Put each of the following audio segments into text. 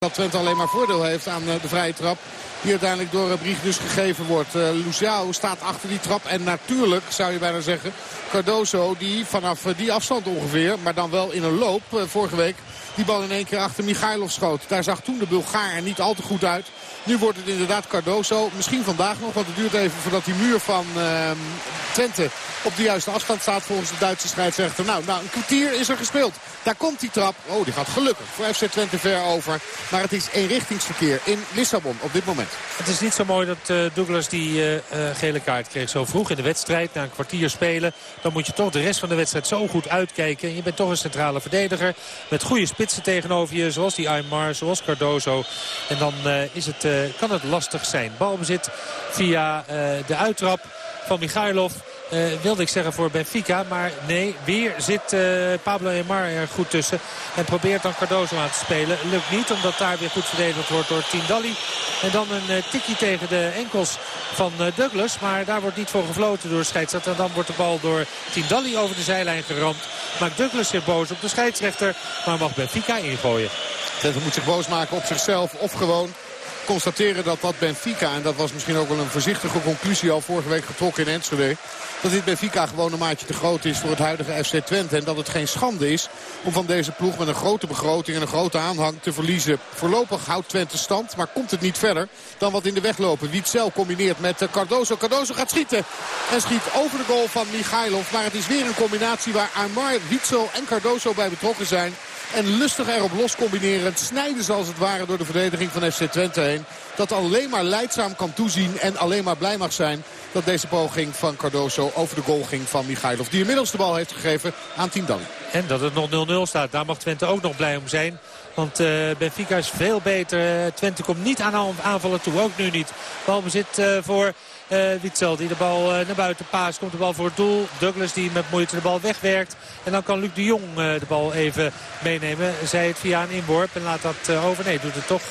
dat Twente alleen maar voordeel heeft aan de vrije trap. Die uiteindelijk door Brieg dus gegeven wordt. Uh, Luciao staat achter die trap. En natuurlijk zou je bijna zeggen. Cardoso die vanaf die afstand ongeveer. Maar dan wel in een loop. vorige week die bal in één keer achter Michailov schoot. Daar zag toen de Bulgaar niet al te goed uit. Nu wordt het inderdaad Cardoso. Misschien vandaag nog, want het duurt even voordat die muur van uh, Twente op de juiste afstand staat volgens de Duitse scheidsrechter. Nou, nou, een kwartier is er gespeeld. Daar komt die trap. Oh, die gaat gelukkig voor FC Twente ver over. Maar het is eenrichtingsverkeer in Lissabon op dit moment. Het is niet zo mooi dat uh, Douglas die uh, gele kaart kreeg zo vroeg in de wedstrijd. Na een kwartier spelen. Dan moet je toch de rest van de wedstrijd zo goed uitkijken. Je bent toch een centrale verdediger. Met goede spitsen tegenover je. Zoals die Aymar, zoals Cardozo. En dan is het, kan het lastig zijn. Balbezit via de uittrap van Michailov. Uh, wilde ik zeggen voor Benfica. Maar nee, weer zit uh, Pablo Emar er goed tussen. En probeert dan Cardozo aan te spelen. Lukt niet, omdat daar weer goed verdedigd wordt door Tindalli. En dan een uh, tikkie tegen de enkels van Douglas. Maar daar wordt niet voor gefloten door scheidsrechter. En dan wordt de bal door Tindalli over de zijlijn geramd. Maakt Douglas zich boos op de scheidsrechter. Maar mag Benfica ingooien. Twente moet zich boos maken op zichzelf of gewoon constateren dat dat Benfica... en dat was misschien ook wel een voorzichtige conclusie al vorige week getrokken in Enschede... dat dit Benfica gewoon een maatje te groot is voor het huidige FC Twente. En dat het geen schande is om van deze ploeg met een grote begroting en een grote aanhang te verliezen. Voorlopig houdt Twente stand, maar komt het niet verder dan wat in de weg lopen. Wietzel combineert met Cardozo. Cardozo gaat schieten en schiet over de goal van Michailov. Maar het is weer een combinatie waar Aymar, Wietzel en Cardozo bij betrokken zijn. En lustig erop los combineren. Snijden ze als het ware door de verdediging van FC Twente heen. Dat alleen maar leidzaam kan toezien en alleen maar blij mag zijn dat deze poging van Cardoso over de goal ging van Michailov. Die inmiddels de bal heeft gegeven aan Tindalli. En dat het nog 0-0 staat. Daar mag Twente ook nog blij om zijn. Want uh, Benfica is veel beter. Twente komt niet aan aanvallen toe. Ook nu niet. Balbezit uh, voor uh, die de bal naar buiten paast. Komt de bal voor het doel. Douglas die met moeite de bal wegwerkt. En dan kan Luc de Jong de bal even meenemen. Zij het via een inworp en laat dat over. Nee, doet het toch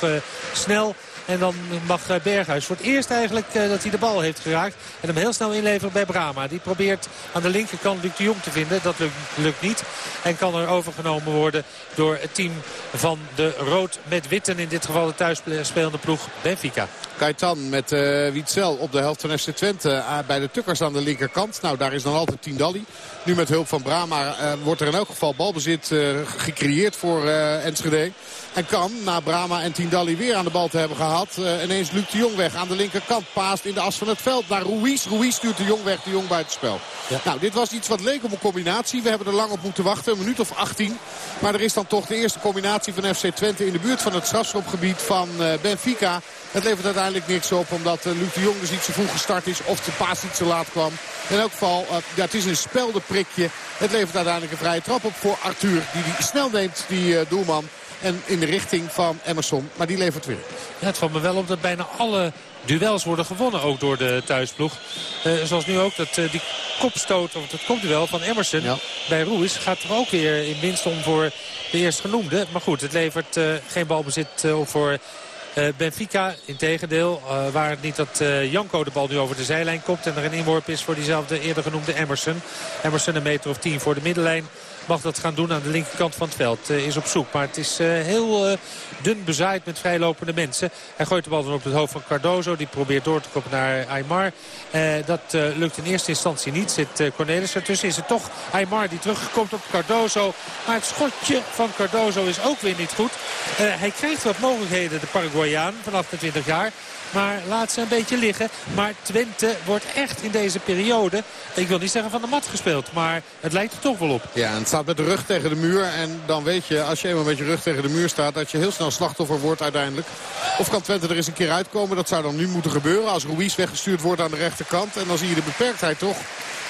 snel. En dan mag Berghuis voor het eerst eigenlijk dat hij de bal heeft geraakt. En hem heel snel inleveren bij Brama. Die probeert aan de linkerkant Luc de Jong te vinden. Dat lukt, lukt niet. En kan er overgenomen worden door het team van de rood met witten. In dit geval de thuisspelende ploeg Benfica. Kaitan met uh, Witzel op de helft van FC Twente bij de Tukkers aan de linkerkant. Nou, daar is dan altijd Tindalli. Nu met hulp van Brama wordt er in elk geval balbezit gecreëerd voor Enschede. En kan, na Brama en Tindalli weer aan de bal te hebben gehad... ineens Luc de Jong weg aan de linkerkant. Paast in de as van het veld naar Ruiz. Ruiz stuurt de Jong weg, de Jong buitenspel. Ja. Nou, dit was iets wat leek op een combinatie. We hebben er lang op moeten wachten, een minuut of 18. Maar er is dan toch de eerste combinatie van FC Twente... in de buurt van het strafschopgebied van Benfica... Het levert uiteindelijk niks op omdat uh, Luc de Jong dus niet zo vroeg gestart is. Of de paas niet zo laat kwam. In elk geval, uh, ja, het is een speldenprikje. Het levert uiteindelijk een vrije trap op voor Arthur. Die die snel neemt, die uh, doelman. En in de richting van Emerson. Maar die levert weer. Ja, het valt me wel op dat bijna alle duels worden gewonnen. Ook door de thuisploeg. Uh, zoals nu ook dat uh, die kopstoot, of het kopduel van Emerson ja. bij Ruiz. Gaat er ook weer in winst om voor de eerstgenoemde. Maar goed, het levert uh, geen balbezit op voor Benfica, in tegendeel, uh, waar het niet dat Janko de bal nu over de zijlijn komt. En er een inworp is voor diezelfde eerder genoemde Emerson. Emerson een meter of tien voor de middenlijn mag dat gaan doen aan de linkerkant van het veld. Uh, is op zoek. Maar het is uh, heel uh, dun bezaaid met vrijlopende mensen. Hij gooit de bal dan op het hoofd van Cardozo. Die probeert door te komen naar Aymar. dat lukt in eerste instantie niet. Zit Cornelis ertussen. Is het toch Aymar die terugkomt op Cardozo. Maar het schotje van Cardozo is ook weer niet goed. hij krijgt wat mogelijkheden, de Paraguayaan, van 28 jaar. Maar laat ze een beetje liggen. Maar Twente wordt echt in deze periode, ik wil niet zeggen van de mat gespeeld. Maar het lijkt er toch wel op. Ja, het staat met de rug tegen de muur. En dan weet je, als je eenmaal met je rug tegen de muur staat... dat je heel snel slachtoffer wordt uiteindelijk. Of kan Twente er eens een keer uitkomen? Dat zou dan nu moeten gebeuren als Ruiz weggestuurd wordt aan de rechterkant. En dan zie je de beperktheid toch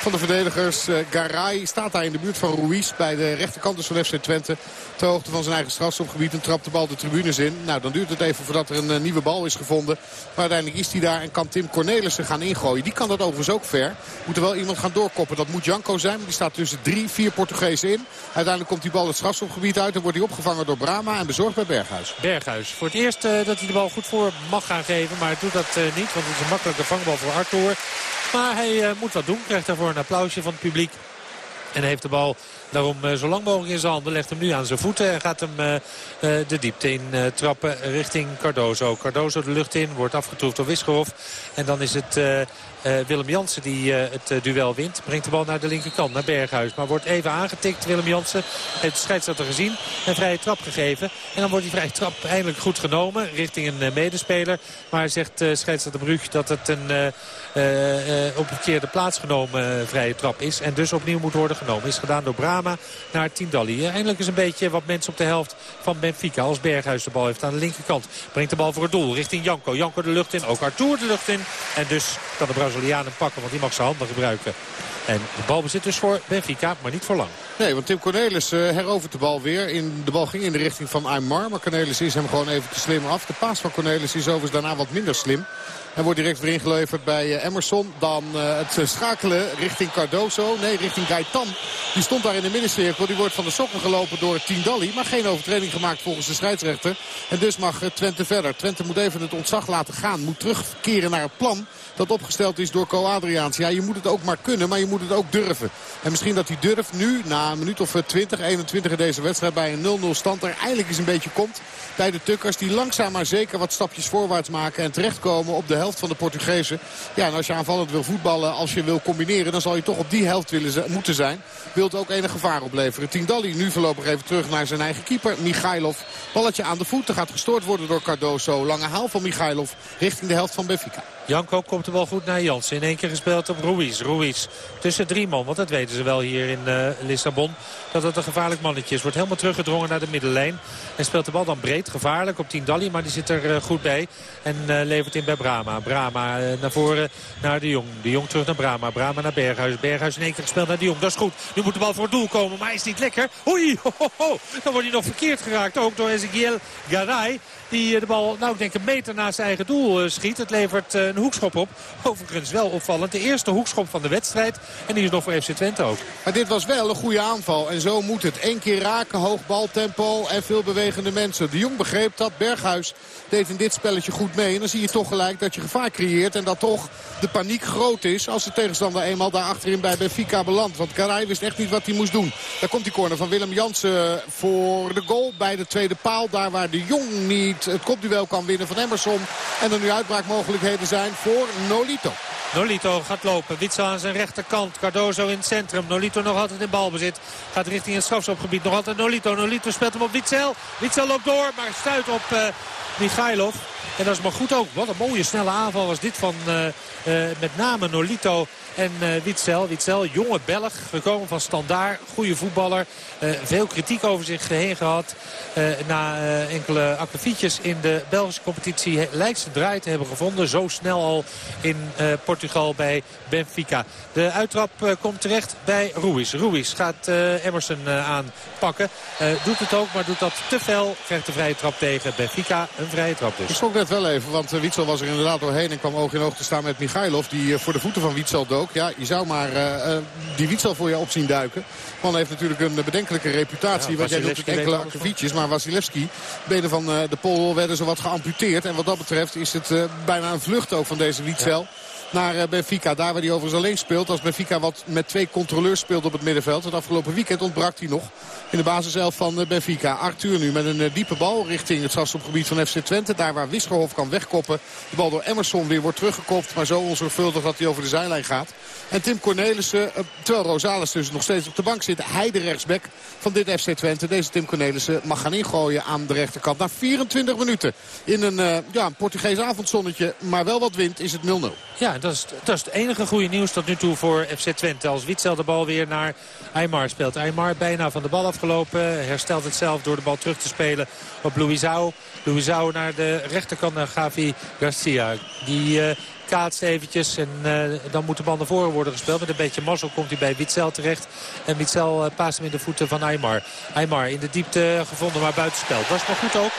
van de verdedigers. Uh, Garay staat daar in de buurt van Ruiz bij de rechterkant dus van FC Twente. Ter hoogte van zijn eigen strafschopgebied en trapt de bal de tribunes in. Nou, dan duurt het even voordat er een uh, nieuwe bal is gevonden. Maar uiteindelijk is hij daar en kan Tim Cornelissen gaan ingooien. Die kan dat overigens ook ver. Moet er wel iemand gaan doorkoppen. Dat moet Janko zijn. Die staat tussen drie, vier Portugezen in. Uiteindelijk komt die bal het strafschopgebied uit. En wordt hij opgevangen door Brama en bezorgd bij Berghuis. Berghuis. Voor het eerst uh, dat hij de bal goed voor mag gaan geven. Maar doet dat niet. Want het is een makkelijke vangbal voor Arthur. Maar hij uh, moet wat doen. Krijgt daarvoor een applausje van het publiek. En heeft de bal daarom zo lang mogelijk in zijn handen. Legt hem nu aan zijn voeten en gaat hem de diepte in trappen richting Cardozo. Cardozo de lucht in, wordt afgetroefd door Wisgerhof. En dan is het Willem Jansen die het duel wint. Brengt de bal naar de linkerkant, naar Berghuis. Maar wordt even aangetikt. Willem Jansen heeft de scheidsrechter gezien. Een vrije trap gegeven. En dan wordt die vrije trap eindelijk goed genomen. Richting een medespeler. Maar zegt scheidsrechter Brug dat het een op verkeerde plaats genomen vrije trap is. En dus opnieuw moet worden genomen. Is gedaan door Brama naar Tindalli. eindelijk is een beetje wat mensen op de helft van Benfica. Als Berghuis de bal heeft aan de linkerkant. Brengt de bal voor het doel richting Janko. Janko de lucht in. Ook Arthur de lucht in. En dus kan de Brazilianen pakken. Want die mag zijn handen gebruiken. En de bal bezit dus voor Benfica, maar niet voor lang. Nee, want Tim Cornelis uh, herovert de bal weer. In, de bal ging in de richting van Aymar. Maar Cornelis is hem gewoon even te slim af. De paas van Cornelis is overigens daarna wat minder slim. En wordt direct weer ingeleverd bij eh, Emerson. Dan uh, het schakelen richting Cardoso. Nee, richting Gaetan. Die stond daar in de middencirkel. Die wordt van de sokken gelopen door Tindalli. Maar geen overtreding gemaakt volgens de scheidsrechter. En dus mag Twente verder. Twente moet even het ontzag laten gaan. Moet terugkeren naar het plan dat opgesteld is door Co Adriaans. Ja, je moet het ook maar kunnen, maar je moet het ook durven. En misschien dat hij durft nu, na een minuut of 20, 21 in deze wedstrijd... bij een 0-0 stand er eindelijk eens een beetje komt bij de Tukkers... die langzaam maar zeker wat stapjes voorwaarts maken en terechtkomen op de helft van de Portugezen. Ja, en als je aanvallend wil voetballen, als je wil combineren... dan zal je toch op die helft willen moeten zijn. Wilt ook enig gevaar opleveren. Tindalli nu voorlopig even terug naar zijn eigen keeper, Michailov. Balletje aan de voeten gaat gestoord worden door Cardoso. Lange haal van Michailov richting de helft van Benfica. Janko komt de bal goed naar Jansen. In één keer gespeeld op Ruiz. Ruiz tussen drie man. Want dat weten ze wel hier in uh, Lissabon. Dat het een gevaarlijk mannetje is. Wordt helemaal teruggedrongen naar de middenlijn. En speelt de bal dan breed. Gevaarlijk op Tindalli. Maar die zit er uh, goed bij. En uh, levert in bij Brama. Brama naar voren naar de Jong. De Jong terug naar Brama. Brama naar Berghuis. Berghuis in één keer gespeeld naar de Jong. Dat is goed. Nu moet de bal voor het doel komen. Maar hij is niet lekker. Oei. Ho, ho, ho. Dan wordt hij nog verkeerd geraakt. Ook door Ezekiel Garay. Die de bal, nou ik denk een meter naast zijn eigen doel schiet. Het levert een hoekschop op. Overigens wel opvallend. De eerste hoekschop van de wedstrijd. En die is nog voor FC Twente ook. Maar dit was wel een goede aanval. En zo moet het. Eén keer raken, hoog baltempo en veel bewegende mensen. De Jong begreep dat. Berghuis deed in dit spelletje goed mee. En dan zie je toch gelijk dat je gevaar creëert. En dat toch de paniek groot is als de tegenstander eenmaal daar achterin bij Benfica belandt. Want Karai wist echt niet wat hij moest doen. Daar komt die corner van Willem Jansen voor de goal bij de tweede paal. Daar waar de Jong niet het kopduel kan winnen van Emerson. En er nu uitbraakmogelijkheden zijn voor Nolito. Nolito gaat lopen. Witsel aan zijn rechterkant. Cardozo in het centrum. Nolito nog altijd in balbezit. Gaat richting het strafschopgebied. Nog altijd Nolito. Nolito speelt hem op Witsel. Witsel loopt door, maar stuit op uh, Michailov. En dat is maar goed ook. Wat een mooie snelle aanval was dit van uh, uh, met name Nolito en Witzel. Witzel, jonge Belg, gekomen van Standaard. Goede voetballer. Veel kritiek over zich heen gehad. Na enkele akkefietjes in de Belgische competitie lijkt ze draai te hebben gevonden. Zo snel al in Portugal bij Benfica. De uittrap komt terecht bij Ruiz. Ruiz gaat Emerson aanpakken. doet het ook, maar doet dat te fel. Krijgt de vrije trap tegen Benfica. Een vrije trap dus. Ik schrok net wel even, want Witzel was er inderdaad doorheen. En kwam oog in oog te staan met Michailov. Die voor de voeten van Witzel dook. Ja, je zou maar uh, die Witsel voor je op zien duiken. Man heeft natuurlijk een bedenkelijke reputatie. Ja, want jij doet enkele akkefietjes. Maar Wasilewski, benen van uh, de Pool werden zo wat geamputeerd. En wat dat betreft is het bijna een vlucht ook van deze Witsel. Ja naar eh, Benfica. Daar waar hij overigens alleen speelt. Als Benfica wat met twee controleurs speelt op het middenveld. Het afgelopen weekend ontbrak hij nog in de basiself van eh, Benfica. Arthur nu met een eh, diepe bal richting het strafschopgebied van FC Twente. Daar waar Wisgerhof kan wegkoppen. De bal door Emerson weer wordt teruggekopt. Maar zo onzorgvuldig dat hij over de zijlijn gaat. En Tim Cornelissen, terwijl Rosales dus nog steeds op de bank zit. Hij de rechtsback van dit FC Twente. Deze Tim Cornelissen mag gaan ingooien aan de rechterkant. Na 24 minuten in een, ja, Portugees avondzonnetje. Maar wel wat wind is het 0-0. Ja, dat is, dat is het enige goede nieuws tot nu toe voor FC Twente. Als Witzel de bal weer naar Aymar speelt. Aymar bijna van de bal afgelopen. Herstelt het zelf door de bal terug te spelen op Louisao. Louisao naar de rechterkant naar Gavi Garcia. Die uh, kaatst eventjes en uh, dan moet de bal naar voren worden gespeeld. Met een beetje mazzel komt hij bij Witzel terecht. En Witzel uh, paast hem in de voeten van Aymar. Aymar in de diepte gevonden, maar buitenspel. Dat is maar goed ook.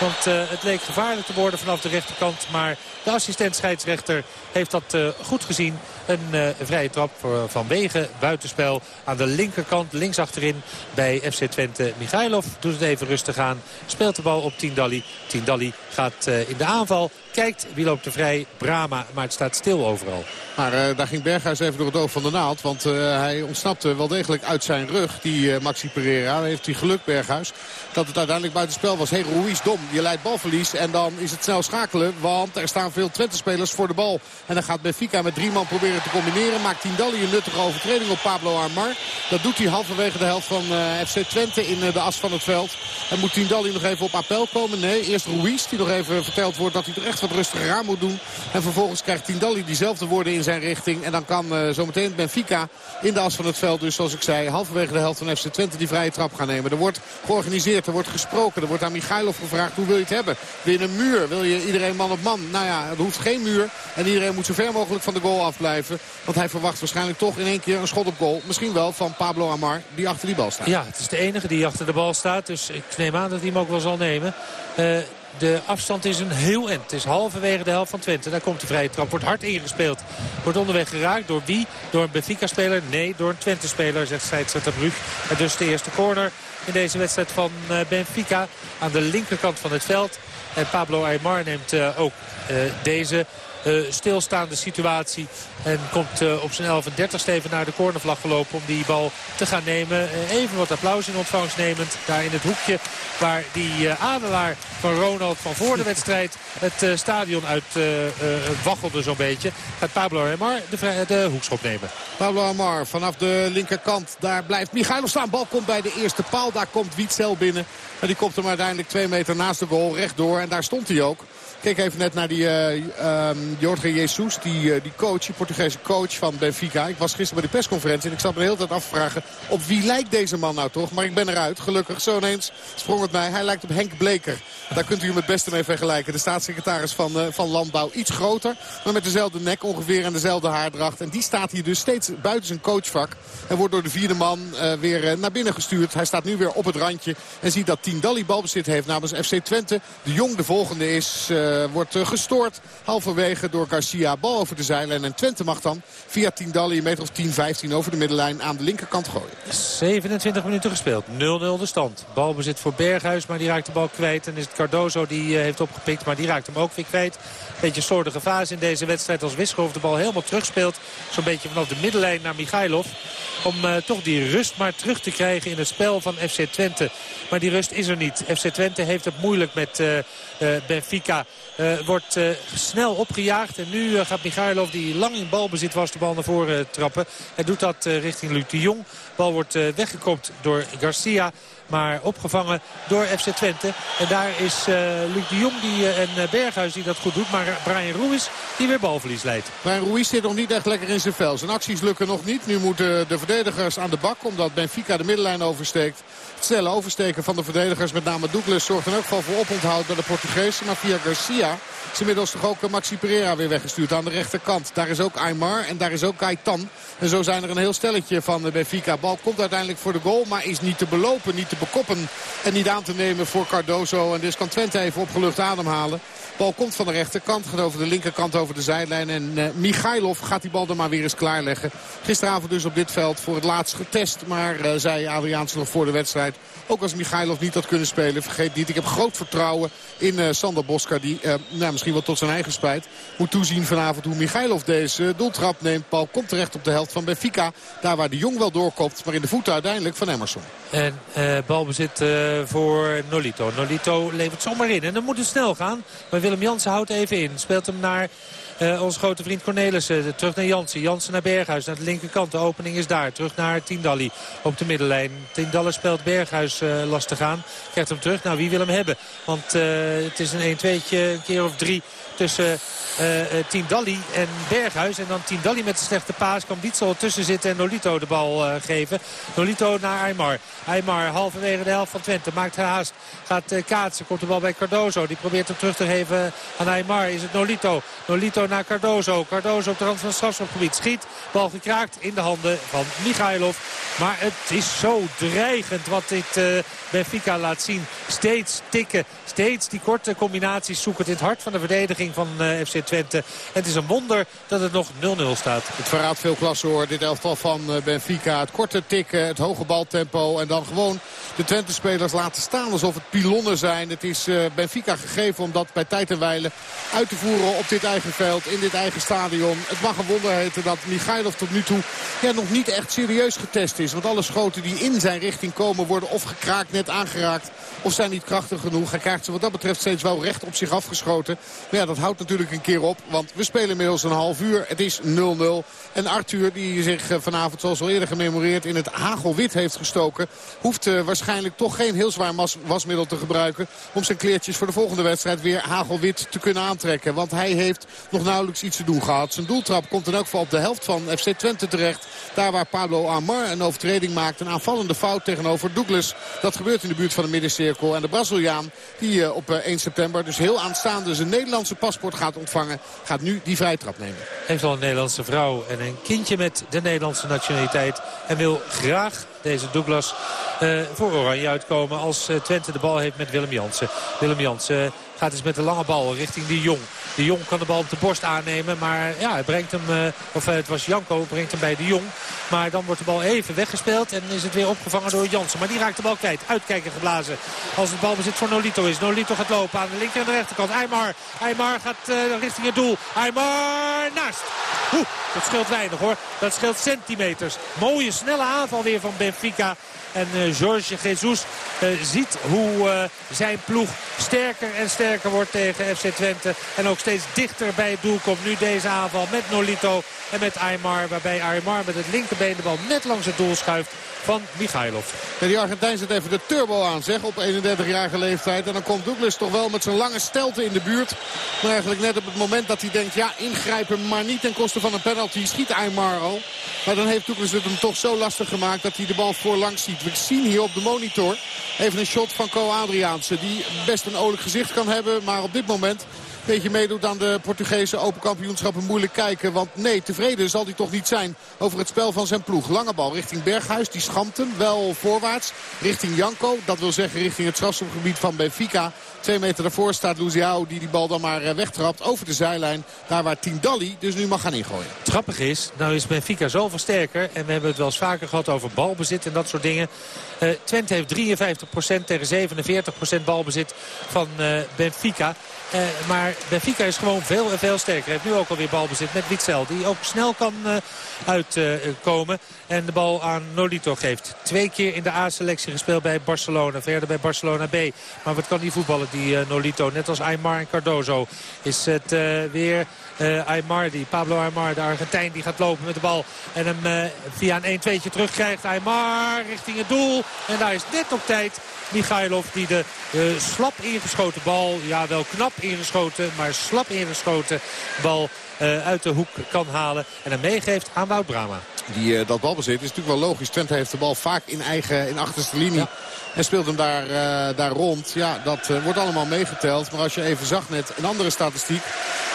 Want uh, het leek gevaarlijk te worden vanaf de rechterkant. Maar de assistent scheidsrechter heeft dat goed gezien. Een vrije trap voor, vanwege buitenspel aan de linkerkant. Links achterin bij FC Twente. Michailov doet het even rustig aan. Speelt de bal op Tindalli. Tindalli gaat in de aanval. Kijkt wie loopt er vrij. Brama maar het staat stil overal. Maar uh, daar ging Berghuis even door het oog van de naald. Want uh, hij ontsnapte wel degelijk uit zijn rug, die uh, Maxi Pereira. Dan heeft hij geluk, Berghuis, dat het uiteindelijk buitenspel was. Hey, Ruiz, dom. Je leidt balverlies en dan is het snel schakelen. Want er staan veel Twente-spelers voor de bal. En dan gaat Benfica met drie man proberen te combineren. Maakt Tindalli een nuttige overtreding op Pablo Armar. Dat doet hij halverwege de helft van FC Twente in de as van het veld. En moet Tindalli nog even op appel komen? Nee, eerst Ruiz, die nog even verteld wordt dat hij er echt wat rustiger aan moet doen. En vervolgens krijgt Tindalli diezelfde woorden in zijn richting. En dan kan uh, zometeen Benfica in de as van het veld. Dus zoals ik zei, halverwege de helft van FC Twente die vrije trap gaan nemen. Er wordt georganiseerd, er wordt gesproken. Er wordt aan Michailov gevraagd hoe wil je het hebben? Wil je een muur? Wil je iedereen man op man? Nou ja, er hoeft geen muur. En iedereen moet zo ver mogelijk van de goal afblijven. Want hij verwacht waarschijnlijk toch in één keer een schot op goal. Misschien wel van Pablo Amar die achter die bal staat. Ja, het is de enige die achter de bal staat. Dus ik neem aan dat hij hem ook wel zal nemen. Uh, de afstand is een heel end. Het is halverwege de helft van Twente. Daar komt de vrije trap. Wordt hard ingespeeld. Wordt onderweg geraakt. Door wie? Door een Benfica-speler? Nee, door een Twente-speler, zegt scheidsrechter Brug. En dus de eerste corner in deze wedstrijd van eh, Benfica. Aan de linkerkant van het veld. En Pablo Aymar neemt uh, ook uh, deze stilstaande situatie. En komt uh, op zijn 11 en 30 even naar de cornervlag gelopen om die bal te gaan nemen. Uh, even wat applaus in ontvangst nemend. Daar in het hoekje waar die adelaar van Ronald van voor de wedstrijd het stadion uit waggelde zo'n beetje. Gaat Pablo Amar de, de hoekschop nemen. Pablo Amar vanaf de linkerkant. Daar blijft Michailo staan. Bal komt bij de eerste paal. Daar komt Wietzel binnen. En die komt hem uiteindelijk twee meter naast de goal rechtdoor. En daar stond hij ook. Kijk even net naar die uh, um, Jorge Jesus, die, uh, die coach, die Portugese coach van Benfica. Ik was gisteren bij de persconferentie en ik zat me de hele tijd af te vragen... op wie lijkt deze man nou toch? Maar ik ben eruit, gelukkig. Zo ineens sprong het mij. Hij lijkt op Henk Bleker. Daar kunt u hem het beste mee vergelijken. De staatssecretaris van, uh, van Landbouw. Iets groter, maar met dezelfde nek ongeveer en dezelfde haardracht. En die staat hier dus steeds buiten zijn coachvak. En wordt door de vierde man weer naar binnen gestuurd. Hij staat nu weer op het randje en ziet dat Dalli balbezit heeft namens FC Twente. De Jong de volgende is... Uh, wordt uh, gestoord halverwege door Garcia. Bal over de zijlijn en Twente mag dan via Tiendalli een meter of 10, 15 over de middenlijn aan de linkerkant gooien. 27 minuten gespeeld. 0-0 de stand. Balbezit voor Berghuis, maar die raakt de bal kwijt. En is het Cardozo die uh, heeft opgepikt, maar die raakt hem ook weer kwijt. Beetje slordige fase in deze wedstrijd als Wisgerhoff de bal helemaal terugspeelt. Zo'n beetje vanaf de middenlijn naar Michailov. Om toch die rust maar terug te krijgen in het spel van FC Twente. Maar die rust is er niet. FC Twente heeft het moeilijk met Benfica. Wordt snel opgejaagd. En nu gaat Michailov, die lang in balbezit was, de bal naar voren trappen. Hij doet dat richting Luc de Jong. Bal wordt weggekopt door Garcia. Maar opgevangen door FC Twente. En daar is uh, Luc de Jong die, uh, en uh, Berghuis die dat goed doet. Maar Brian Ruiz die weer balverlies leidt. Brian Ruiz zit nog niet echt lekker in zijn vel. Zijn acties lukken nog niet. Nu moeten de verdedigers aan de bak. Omdat Benfica de middenlijn oversteekt. Het snelle oversteken van de verdedigers, met name Douglas, zorgt in elk geval voor oponthoud bij de Portugezen. Maar via Garcia is inmiddels toch ook Maxi Pereira weer weggestuurd aan de rechterkant. Daar is ook Aymar en daar is ook Kaitan. En zo zijn er een heel stelletje van Benfica. Bal komt uiteindelijk voor de goal, maar is niet te belopen, niet bekoppen en niet aan te nemen voor Cardoso. En dus kan Twente even opgelucht ademhalen. Bal komt van de rechterkant, gaat over de linkerkant over de zijlijn. En uh, Michailov gaat die bal er maar weer eens klaarleggen. Gisteravond dus op dit veld voor het laatst getest. Maar uh, zei Adriaans nog voor de wedstrijd. Ook als Michailov niet had kunnen spelen, vergeet niet. Ik heb groot vertrouwen in uh, Sander Boska. Die nou, misschien wel tot zijn eigen spijt moet toezien vanavond hoe Michailov deze doeltrap neemt. Bal komt terecht op de helft van Benfica. Daar waar de Jong wel doorkomt. Maar in de voeten uiteindelijk van Emerson. En balbezit voor Nolito. Nolito levert zomaar in. En dan moet het snel gaan. Maar Willem Jansen houdt even in. Speelt hem naar uh, onze grote vriend Cornelissen. Terug naar Jansen. Jansen naar Berghuis. Naar de linkerkant. De opening is daar. Terug naar Tindalli op de middenlijn. Tindalli speelt Berghuis uh, lastig aan. Krijgt hem terug. Nou, wie wil hem hebben? Want uh, het is een 1-2'tje. Een keer of drie tussen uh, Tindalli en Berghuis. En dan Tindalli met de slechte paas. Kan Wietzel tussen zitten en Nolito de bal uh, geven. Nolito naar Aymar. Aymar halverwege de helft van Twente. Maakt haast. Gaat kaatsen. Komt de bal bij Cardozo. Die probeert hem terug te geven aan Aymar. Is het Nolito. Nolito naar Cardozo. Cardozo op de rand van het strafschopgebied. Schiet. Bal gekraakt in de handen van Michailov. Maar het is zo dreigend wat dit uh, Benfica laat zien. Steeds tikken. Steeds die korte combinaties zoeken in het hart van de verdediging van uh, FC Twente. En het is een wonder dat het nog 0-0 staat. Het verraadt veel klasse hoor. Dit elftal van uh, Benfica. Het korte tikken, het hoge baltempo. En dan gewoon de Twente-spelers laten staan alsof het pilonnen zijn. Het is Benfica gegeven om dat bij tijd en wijle uit te voeren op dit eigen veld. in dit eigen stadion. Het mag een wonder heten dat Michailov tot nu toe ja, nog niet echt serieus getest is. Want alle schoten die in zijn richting komen worden of gekraakt, net aangeraakt. Of zijn niet krachtig genoeg. Hij krijgt ze wat dat betreft steeds wel recht op zich afgeschoten. Ja, dat houdt natuurlijk een keer op. Want we spelen inmiddels een half uur. Het is 0-0. En Arthur, die zich eh, vanavond zoals al eerder gememoreerd in het hagelwit heeft gestoken... hoeft uh, waarschijnlijk toch geen heel zwaar wasmiddel te gebruiken... om zijn kleertjes voor de volgende wedstrijd weer hagelwit te kunnen aantrekken. Want hij heeft nog nauwelijks iets te doen gehad. Zijn doeltrap komt in elk geval op de helft van FC Twente terecht. Daar waar Pablo Amar een overtreding maakt. Een aanvallende fout tegenover Douglas. Dat gebeurt in de buurt van de middencirkel. En de Braziliaan die uh, op 1 september dus heel aanstaande zijn Nederlandse paspoort gaat ontvangen... gaat nu die vrijtrap nemen. Heeft al een Nederlandse vrouw en een kindje met de Nederlandse nationaliteit. En wil graag deze Douglas uh, voor Oranje uitkomen als uh, Twente de bal heeft met Willem Jansen. Willem Jansen gaat eens met de lange bal richting de Jong. De Jong kan de bal op de borst aannemen. Maar ja, het brengt hem, uh, of het was Janko, brengt hem bij de Jong. Maar dan wordt de bal even weggespeeld. En is het weer opgevangen door Jansen. Maar die raakt de bal kwijt. Uitkijken geblazen. Als het balbezit voor Nolito is. Nolito gaat lopen aan de linker en de rechterkant. Aymar. Aymar gaat uh, richting het doel. Aymar naast. Oeh, dat scheelt weinig hoor. Dat scheelt centimeters. Mooie snelle aanval weer van Benfica. En uh, Jorge Jesus uh, ziet hoe uh, zijn ploeg sterker en sterker wordt tegen FC Twente. En ook steeds dichter bij het doel komt nu deze aanval met Nolito en met Aymar. Waarbij Aymar met het linkerbeen de bal net langs het doel schuift van Michailov. Ja, die Argentijn zet even de turbo aan zeg op 31-jarige leeftijd. En dan komt Douglas toch wel met zijn lange stelte in de buurt. Maar eigenlijk net op het moment dat hij denkt ja ingrijpen maar niet ten koste van een penalty schiet Aymar al. Maar dan heeft Douglas het hem toch zo lastig gemaakt dat hij de bal voorlangs ziet. We zien hier op de monitor even een shot van Co Adriaanse. Die best een olijk gezicht kan hebben. Maar op dit moment beetje meedoet aan de Portugese Open Kampioenschappen moeilijk kijken. Want nee, tevreden zal hij toch niet zijn over het spel van zijn ploeg. Lange bal richting Berghuis, die schamt hem wel voorwaarts. Richting Janko, dat wil zeggen richting het strafschopgebied van Benfica. Twee meter daarvoor staat Luziao die die bal dan maar wegtrapt over de zijlijn. Daar waar Tindalli dus nu mag gaan ingooien. Het grappige is, nou is Benfica zoveel sterker. En we hebben het wel eens vaker gehad over balbezit en dat soort dingen. Uh, Twente heeft 53% tegen 47% balbezit van uh, Benfica. Maar Benfica is gewoon veel en veel sterker. Heeft nu ook alweer balbezit met Witzel. Die ook snel kan uh, uitkomen. En de bal aan Nolito geeft. Twee keer in de A-selectie gespeeld bij Barcelona. Verder bij Barcelona B. Maar wat kan die voetballen, die Nolito? Net als Aymar en Cardozo is het weer... Uh, die, Pablo Aymar, de Argentijn, die gaat lopen met de bal. En hem uh, via een 1-2'tje terugkrijgt. Aymar richting het doel. En daar is net op tijd Michailov die de uh, slap ingeschoten bal, ja wel knap ingeschoten, maar slap ingeschoten bal uit de hoek kan halen. En hem meegeeft aan Wout Brama. Die, uh, dat balbezit is natuurlijk wel logisch. Twente heeft de bal vaak in eigen in achterste linie. Ja. En speelt hem daar, uh, daar rond. Ja, dat uh, wordt allemaal meegeteld. Maar als je even zag net een andere statistiek.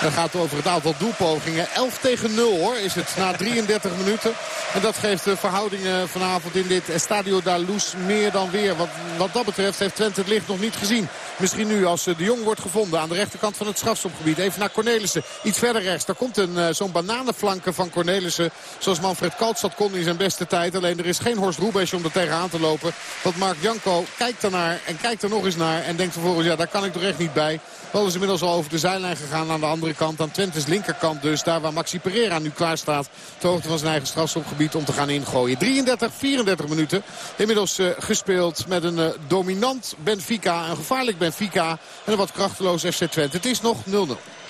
Dan gaat het over het aantal doelpogingen. 11 tegen 0 hoor is het na 33 minuten. En dat geeft de verhoudingen vanavond in dit Estadio da Luz meer dan weer. Wat, wat dat betreft heeft Twente het licht nog niet gezien. Misschien nu als de Jong wordt gevonden aan de rechterkant van het strafstopgebied. Even naar Cornelissen. Iets verder rechts. Daar komt een zo'n bananenflanke van Cornelissen. Zoals Manfred Kaltz dat kon in zijn beste tijd. Alleen er is geen Horst Roebesch om er tegenaan te lopen. Want Mark Janko kijkt ernaar en kijkt er nog eens naar. En denkt vervolgens, ja daar kan ik toch echt niet bij. Wel is inmiddels al over de zijlijn gegaan aan de andere kant. Aan Twente's linkerkant dus. Daar waar Maxi Pereira nu klaar staat. Ter hoogte van zijn eigen strafschopgebied om te gaan ingooien. 33, 34 minuten. Inmiddels uh, gespeeld met een uh, dominant Benfica. Een gevaarlijk Benfica. En een wat krachteloos FC Twente. Het is nog 0-0.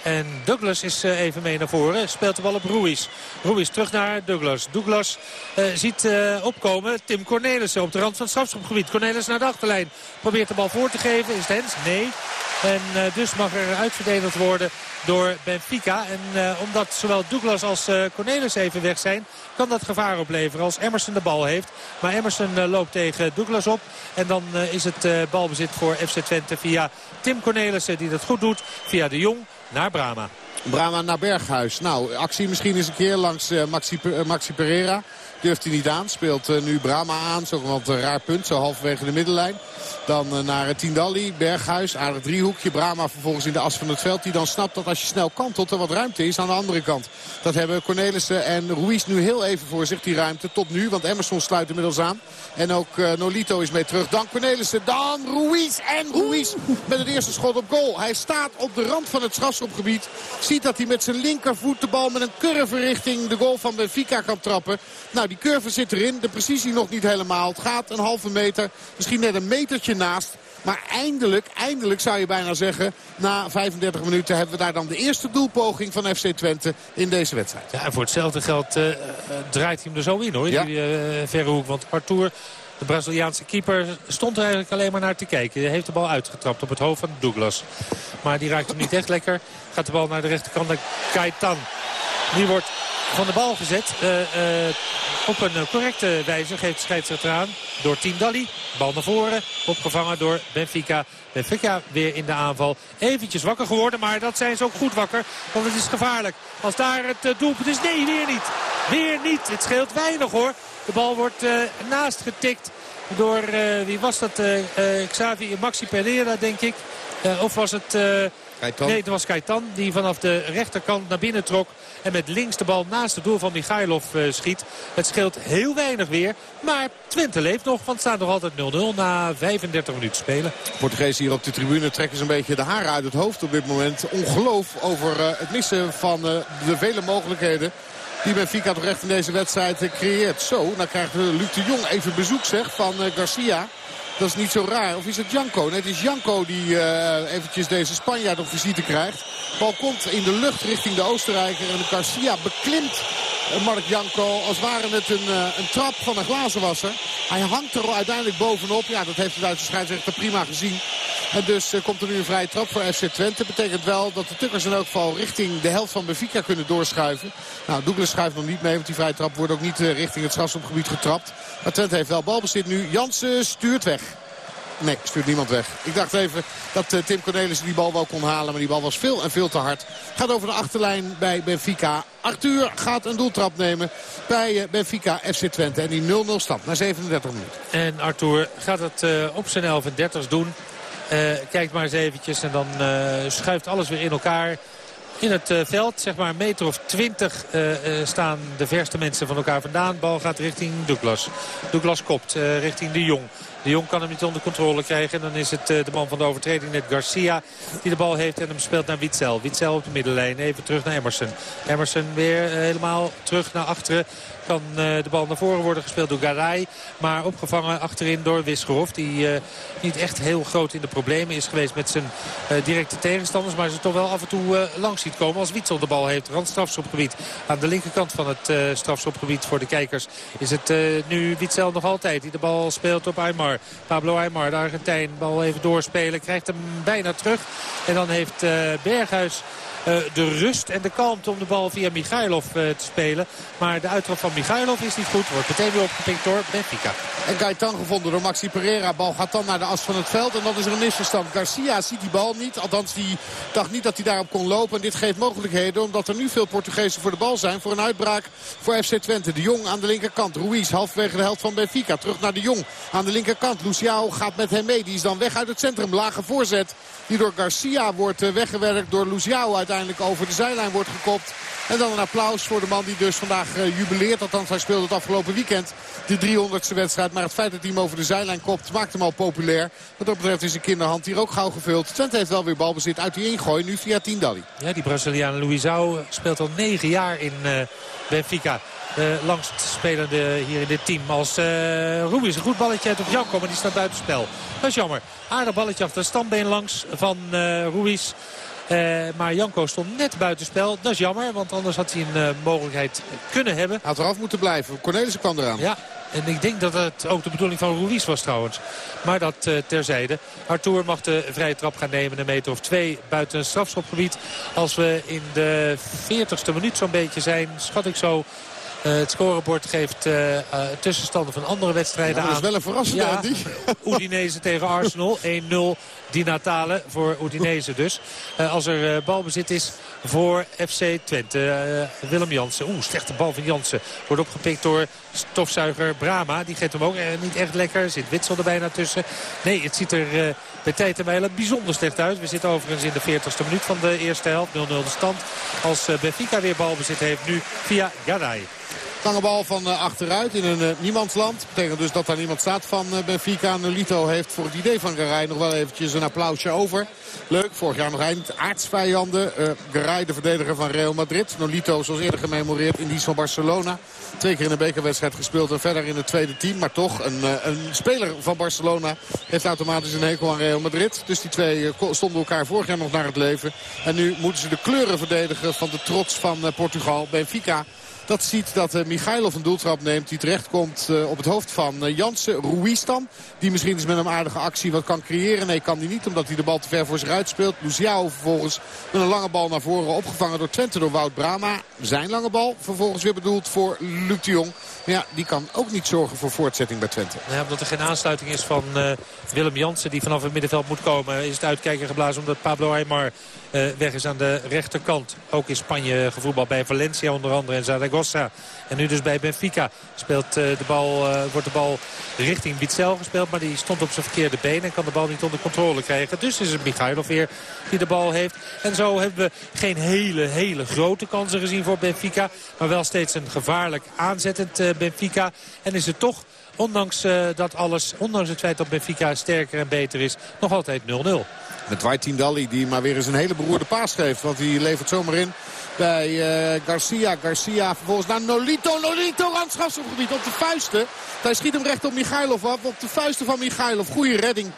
En Douglas is uh, even mee naar voren. Speelt de bal op Ruiz. Ruiz terug naar Douglas. Douglas uh, ziet uh, opkomen Tim Cornelissen op de rand van het strafschopgebied. Cornelissen naar de achterlijn. Probeert de bal voor te geven. Is het Hens? Nee. En dus mag er uitverdedigd worden door Benfica. En omdat zowel Douglas als Cornelis even weg zijn... kan dat gevaar opleveren als Emerson de bal heeft. Maar Emerson loopt tegen Douglas op. En dan is het balbezit voor FC Twente via Tim Cornelissen die dat goed doet. Via de Jong naar Brama. Brama naar Berghuis. Nou, actie misschien eens een keer langs uh, Maxi, uh, Maxi Pereira. Durft hij niet aan. Speelt nu Brama aan. Wat een raar punt. Zo halverwege de middenlijn. Dan naar Tindalli, Berghuis, aardig driehoekje. Brama vervolgens in de as van het veld. Die dan snapt dat als je snel kantelt er wat ruimte is aan de andere kant. Dat hebben Cornelissen en Ruiz nu heel even voor zich, die ruimte. Tot nu, want Emerson sluit inmiddels aan. En ook Nolito is mee terug. Dan Cornelissen, dan Ruiz. En Ruiz met het eerste schot op goal. Hij staat op de rand van het strafschopgebied. Ziet dat hij met zijn linkervoet de bal met een curve richting de goal van Benfica kan trappen. Nou, die curve zit erin. De precisie nog niet helemaal. Het gaat een halve meter, misschien net een metertje naast. Maar eindelijk, eindelijk zou je bijna zeggen... na 35 minuten hebben we daar dan de eerste doelpoging van FC Twente in deze wedstrijd. Ja, en voor hetzelfde geld uh, draait hij hem er zo in hoor, ja. die uh, verre hoek. Want Arthur, de Braziliaanse keeper, stond er eigenlijk alleen maar naar te kijken. Hij heeft de bal uitgetrapt op het hoofd van Douglas. Maar die raakt hem niet echt lekker. Gaat de bal naar de rechterkant naar Kaitan. Die wordt van de bal gezet. Uh, uh, op een correcte wijze geeft de scheidsrechter aan door Tindalli. Bal naar voren, opgevangen door Benfica. Benfica weer in de aanval. Eventjes wakker geworden, maar dat zijn ze ook goed wakker. Want het is gevaarlijk. Als daar het doelpunt is, nee, weer niet. Weer niet. Het scheelt weinig hoor. De bal wordt uh, naast getikt door, uh, wie was dat? Uh, Xavi Maxi Pereira, denk ik. of was het... Kaitan. Nee, het was Kaitan die vanaf de rechterkant naar binnen trok. En met links de bal naast het doel van Michailov uh, schiet. Het scheelt heel weinig weer. Maar Twente leeft nog, want het staat nog altijd 0-0 na 35 minuten spelen. Portugezen hier op de tribune trekken ze een beetje de haren uit het hoofd op dit moment. Ongeloof over uh, het missen van uh, de vele mogelijkheden die Benfica toch in deze wedstrijd creëert. Zo, dan krijgt Luc de Jong even bezoek zeg, van Garcia. Dat is niet zo raar. Of is het Janko? Nee, het is Janko die uh, eventjes deze Spanjaard op visite krijgt. Bal komt in de lucht richting de Oostenrijker. En Garcia beklimt Mark Janko als ware het een, een trap van een glazenwasser. Hij hangt er uiteindelijk bovenop. Ja, dat heeft de Duitse scheidsrechter prima gezien. En dus komt er nu een vrije trap voor FC Twente. Betekent wel dat de Tukkers in elk geval richting de helft van Benfica kunnen doorschuiven. Nou, Douglas schuift nog niet mee, want die vrije trap wordt ook niet richting het strafschopgebied getrapt. Maar Twente heeft wel balbezit nu. Jansen stuurt weg. Nee, stuurt niemand weg. Ik dacht even dat uh, Tim Cornelissen die bal wel kon halen. Maar die bal was veel en veel te hard. Gaat over de achterlijn bij Benfica. Arthur gaat een doeltrap nemen bij Benfica FC Twente. En die 0-0 stand na 37 minuten. En Arthur gaat het op zijn 11 en 30 doen. Kijkt maar eens eventjes en dan schuift alles weer in elkaar. In het uh, veld, zeg maar meter of twintig, staan de verste mensen van elkaar vandaan. Bal gaat richting Douglas. Douglas kopt richting de Jong. De Jong kan hem niet onder controle krijgen. En dan is het de man van de overtreding net Garcia die de bal heeft en hem speelt naar Witzel. Witzel op de middenlijn. Even terug naar Emerson. Emerson weer helemaal terug naar achteren. Kan de bal naar voren worden gespeeld door Garay. Maar opgevangen achterin door Wisgerhof. Die niet echt heel groot in de problemen is geweest met zijn directe tegenstanders. Maar ze toch wel af en toe langs ziet komen als Witzel de bal heeft. Randstrafschopgebied aan de linkerkant van het strafschopgebied voor de kijkers. Is het nu Witzel nog altijd die de bal speelt op Aymar. Pablo Aymar, de Argentijn, bal even doorspelen. Krijgt hem bijna terug. En dan heeft Berghuis de rust en de kalmte om de bal via Michailov uh, te spelen. Maar de uittrap van Michailov is niet goed. Wordt meteen weer opgepikt door Benfica. En Gaetan gevonden door Maxi Pereira. Bal gaat dan naar de as van het veld. En dan is er een misverstand. Garcia ziet die bal niet. Althans, die dacht niet dat hij daarop kon lopen. En dit geeft mogelijkheden omdat er nu veel Portugezen voor de bal zijn. Voor een uitbraak voor FC Twente. De Jong aan de linkerkant. Ruiz halfwege de helft van Benfica. Terug naar de Jong aan de linkerkant. Luciao gaat met hem mee. Die is dan weg uit het centrum. Lage voorzet. Die door Garcia wordt uh, weggewerkt. Door Luciao uiteindelijk over de zijlijn wordt gekopt. En dan een applaus voor de man die dus vandaag uh, jubileert. Althans, hij speelde het afgelopen weekend de 300ste wedstrijd. Maar het feit dat hij hem over de zijlijn kopt maakt hem al populair. Wat dat betreft is een kinderhand hier ook gauw gevuld. Twente heeft wel weer balbezit uit die ingooi. Nu via Tindalli. Ja, die Braziliaan Luizao speelt al negen jaar in uh, Benfica. De langst spelende hier in dit team. Als uh, Ruiz een goed balletje uit op Janko, maar die staat buitenspel. Dat is jammer. Aardig balletje achter de stambeen langs van uh, Ruiz. Uh, maar Janko stond net buitenspel. Dat is jammer, want anders had hij een uh, mogelijkheid kunnen hebben. Had eraf moeten blijven. Cornelissen kwam eraan. Ja, en ik denk dat het ook de bedoeling van Ruiz was trouwens. Maar dat uh, terzijde. Arthur mag de vrije trap gaan nemen. Een meter of twee buiten een strafschopgebied. Als we in de 40ste minuut zo'n beetje zijn, schat ik zo het scorebord geeft tussenstanden van andere wedstrijden aan. dat is wel een verrassing, ja. Udinese tegen Arsenal. 1-0 die Natale voor Udinese dus. als er balbezit is voor FC Twente. Willem Jansen. Oeh, slechte bal van Jansen. Wordt opgepikt door stofzuiger Brama. Die geeft hem ook niet echt lekker. Zit Witsel er bijna tussen. Nee, het ziet er bij tijd en wijle bijzonder slecht uit. We zitten overigens in de 40ste minuut van de eerste helft. 0-0 de stand. Als Benfica weer balbezit heeft nu via Garay. Lange bal van uh, achteruit in een uh, niemandsland. Betekent dus dat daar niemand staat van uh, Benfica. Nolito heeft voor het idee van Garay nog wel eventjes een applausje over. Leuk, vorig jaar nog eind aardsvijanden. Uh, Garay de verdediger van Real Madrid. Nolito zoals eerder gememoreerd in dienst van Barcelona. Twee keer in een bekerwedstrijd gespeeld en verder in het tweede team. Maar toch, een, een speler van Barcelona heeft automatisch een hekel aan Real Madrid. Dus die twee stonden elkaar vorig jaar nog naar het leven. En nu moeten ze de kleuren verdedigen van de trots van Portugal. Benfica dat ziet dat uh, Michailov een doeltrap neemt. Die terechtkomt uh, op het hoofd van uh, Jansen. Ruiz. Die misschien eens met een aardige actie wat kan creëren. Nee, kan hij niet. Omdat hij de bal te ver voor zich uitspeelt. Luciao vervolgens met een lange bal naar voren. Opgevangen door Twente door Wout Brama. Zijn lange bal vervolgens weer bedoeld voor Luc de Jong. Maar ja, die kan ook niet zorgen voor voortzetting bij Twente. Ja, omdat er geen aansluiting is van Willem Jansen die vanaf het middenveld moet komen. Is het uitkijken geblazen omdat Pablo Aymar weg is aan de rechterkant. Ook in Spanje gevoetbal bij Valencia onder andere en Zaragoza. En nu dus bij Benfica speelt, uh, de bal, wordt de bal richting Witzel gespeeld. Maar die stond op zijn verkeerde been en kan de bal niet onder controle krijgen. Dus is het Michailov weer die de bal heeft. En zo hebben we geen hele, hele grote kansen gezien voor Benfica. Maar wel steeds een gevaarlijk aanzettend Benfica. En is het toch ondanks uh, dat alles, ondanks het feit dat Benfica sterker en beter is, nog altijd 0-0. Met White Dali die maar weer eens een hele beroerde paas geeft. Want die levert zomaar in bij uh, Garcia. Garcia vervolgens naar Nolito. Nolito het op de vuisten. Hij schiet hem recht op Michailov af. Op de vuisten van Michailov. Goede redding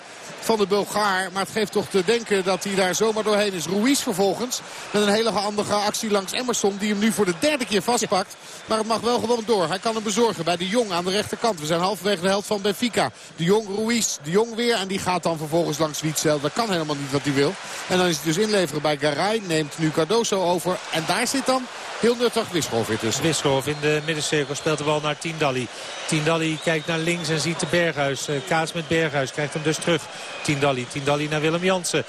van de Bulgaar. Maar het geeft toch te denken dat hij daar zomaar doorheen is. Ruiz vervolgens met een hele handige actie langs Emerson. Die hem nu voor de derde keer vastpakt. Maar het mag wel gewoon door. Hij kan hem bezorgen bij de Jong aan de rechterkant. We zijn halverwege de helft van Benfica. De Jong, Ruiz, de Jong weer. En die gaat dan vervolgens langs Wietzel. Dat kan helemaal niet wat hij wil. En dan is het dus inleveren bij Garay. Neemt nu Cardoso over. En daar zit dan heel nuttig Wisselhof weer tussen. Wisselhof in de middencirkel speelt de bal naar Tindalli. Tindalli kijkt naar links en ziet de Berghuis. Eh, Kaats met Berghuis krijgt hem dus terug. Tindalli, Tindalli naar Willem Jansen.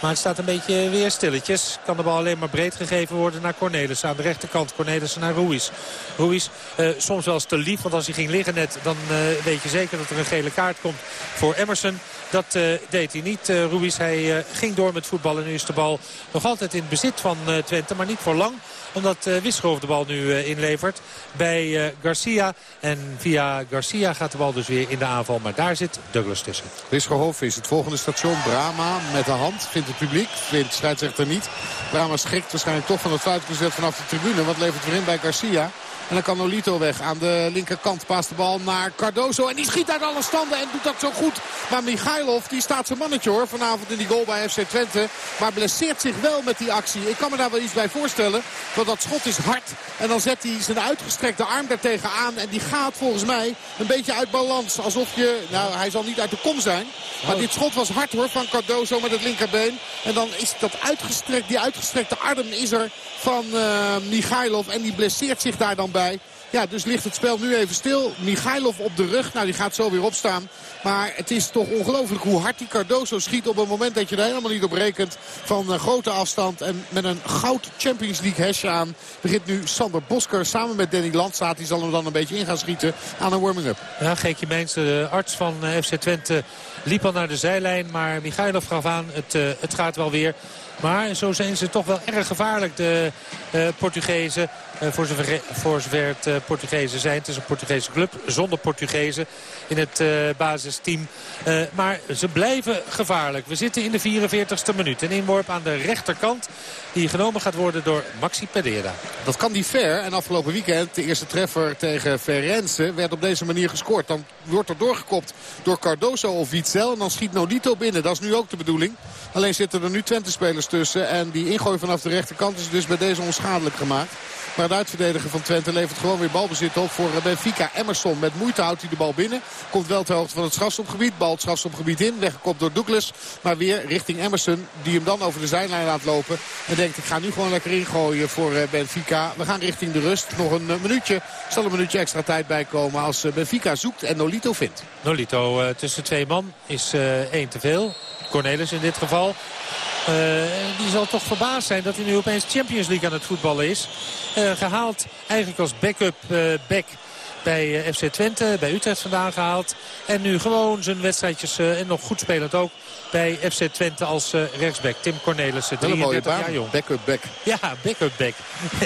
Maar het staat een beetje weer stilletjes. Kan de bal alleen maar breed gegeven worden naar Cornelissen. Aan de rechterkant Cornelissen naar Ruiz. Ruiz uh, soms wel eens te lief. Want als hij ging liggen net dan uh, weet je zeker dat er een gele kaart komt voor Emerson. Dat uh, deed hij niet, uh, Ruiz. Hij ging door met voetballen. Nu is de bal nog altijd in bezit van Twente. Maar niet voor lang omdat uh, de bal nu inlevert bij Garcia. En via Garcia gaat de bal dus weer in de aanval. Maar daar zit Douglas tussen. Wisgerhof is het volgende station. Brama met de hand. Vindt het publiek. Vindt scheidsrechter niet. Brama schrikt waarschijnlijk toch van het fluitgezet vanaf de tribune. Wat levert weer in bij Garcia? En dan kan Nolito weg aan de linkerkant. Paast de bal naar Cardoso. En die schiet uit alle standen en doet dat zo goed. Maar Michailov die staat zijn mannetje hoor. Vanavond in die goal bij FC Twente. Maar blesseert zich wel met die actie. Ik kan me daar wel iets bij voorstellen. Want dat schot is hard. En dan zet hij zijn uitgestrekte arm daartegen aan. En die gaat volgens mij een beetje uit balans. Alsof je... Nou, hij zal niet uit de kom zijn. Maar dit schot was hard hoor van Cardoso met het linkerbeen. En dan is dat uitgestrekt, die uitgestrekte arm is er van uh, Michailov. En die blesseert zich daar dan bij. Ja, dus ligt het spel nu even stil. Michailov op de rug. Nou, die gaat zo weer opstaan. Maar het is toch ongelooflijk hoe hard die Cardoso schiet op het moment dat je er helemaal niet op rekent. Van een grote afstand en met een goud Champions League hesje aan. Begint nu Sander Bosker samen met Danny Landsaat. Die zal hem dan een beetje in gaan schieten aan een warming-up. Ja, Geekje Meens, de arts van eh, FC Twente, liep al naar de zijlijn. Maar Michailov gaf aan, het, uh, het gaat wel weer. Maar zo zijn ze toch wel erg gevaarlijk, de uh, Portugezen. Uh, voor, zover, voor het uh, Portugezen zijn. Het is een Portugese club zonder Portugezen in het basisteam. maar ze blijven gevaarlijk. We zitten in de 44ste minuut. Een inworp aan de rechterkant die genomen gaat worden door Maxi Pereira. Dat kan die ver. En afgelopen weekend de eerste treffer tegen Ferense werd op deze manier gescoord. Dan wordt er doorgekopt door Cardoso of Witzel. En dan schiet Nodito binnen. Dat is nu ook de bedoeling. Alleen zitten er nu Twente-spelers tussen. En die ingooi vanaf de rechterkant is dus bij deze onschadelijk gemaakt. Maar het uitverdedigen van Twente levert gewoon weer balbezit op voor Benfica. Emerson met moeite houdt hij de bal binnen. Komt wel ter hoogte van het strafstopgebied. Bal het strafstopgebied in. Weggekopt door Douglas. Maar weer richting Emerson. Die hem dan over de zijlijn laat lopen. En denkt ik ga nu gewoon lekker ingooien voor Benfica. We gaan richting de rust. Nog een minuutje. Er zal een minuutje extra tijd bij komen als Benfica zoekt en Nolito vindt. Nolito tussen twee man is één te veel. Cornelis in dit geval. Uh, die zal toch verbaasd zijn dat hij nu opeens Champions League aan het voetballen is. gehaald eigenlijk als backup back bij FC Twente, bij Utrecht vandaan gehaald. En nu gewoon zijn wedstrijdjes en nog goed spelend ook bij FC Twente als rechtsback. Tim Cornelissen, 33 jaar jong. Backup back. Ja, backup back.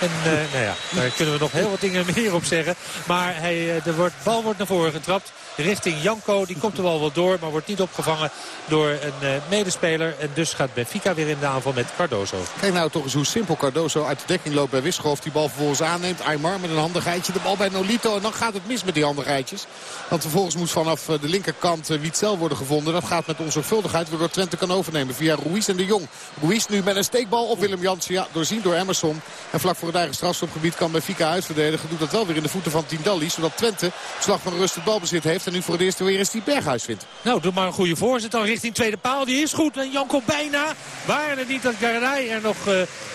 en uh, nou ja, daar kunnen we nog heel wat dingen meer op zeggen. Maar hij, de wordt, bal wordt naar voren getrapt richting Janko. Die komt er wel wat door, maar wordt niet opgevangen door een medespeler. En dus gaat Benfica weer in de aanval met Cardozo. Kijk nou toch eens hoe simpel Cardozo uit de dekking loopt bij Wisgerhof. Die bal vervolgens aanneemt. Aymar met een handigheidje. De bal bij Nolito. En dan gaat het mis met die handigheidjes. Want vervolgens moet vanaf de linkerkant Wietzel worden gevonden. Dat gaat met onze zorgvuldigheid waardoor Twente kan overnemen via Ruiz en de Jong. Ruiz nu met een steekbal op Willem Jansen. Ja, doorzien door Emerson. En vlak voor het eigen strafstopgebied kan Benfica uitverdedigen. Doet dat wel weer in de voeten van Tindalli. Zodat Twente slag van rust het balbezit heeft. En nu voor het eerst weer eens die Berghuis vindt. Nou, doe maar een goede voorzet dan richting tweede paal. Die is goed. En Janko bijna. Waar het niet dat Garay er nog uh,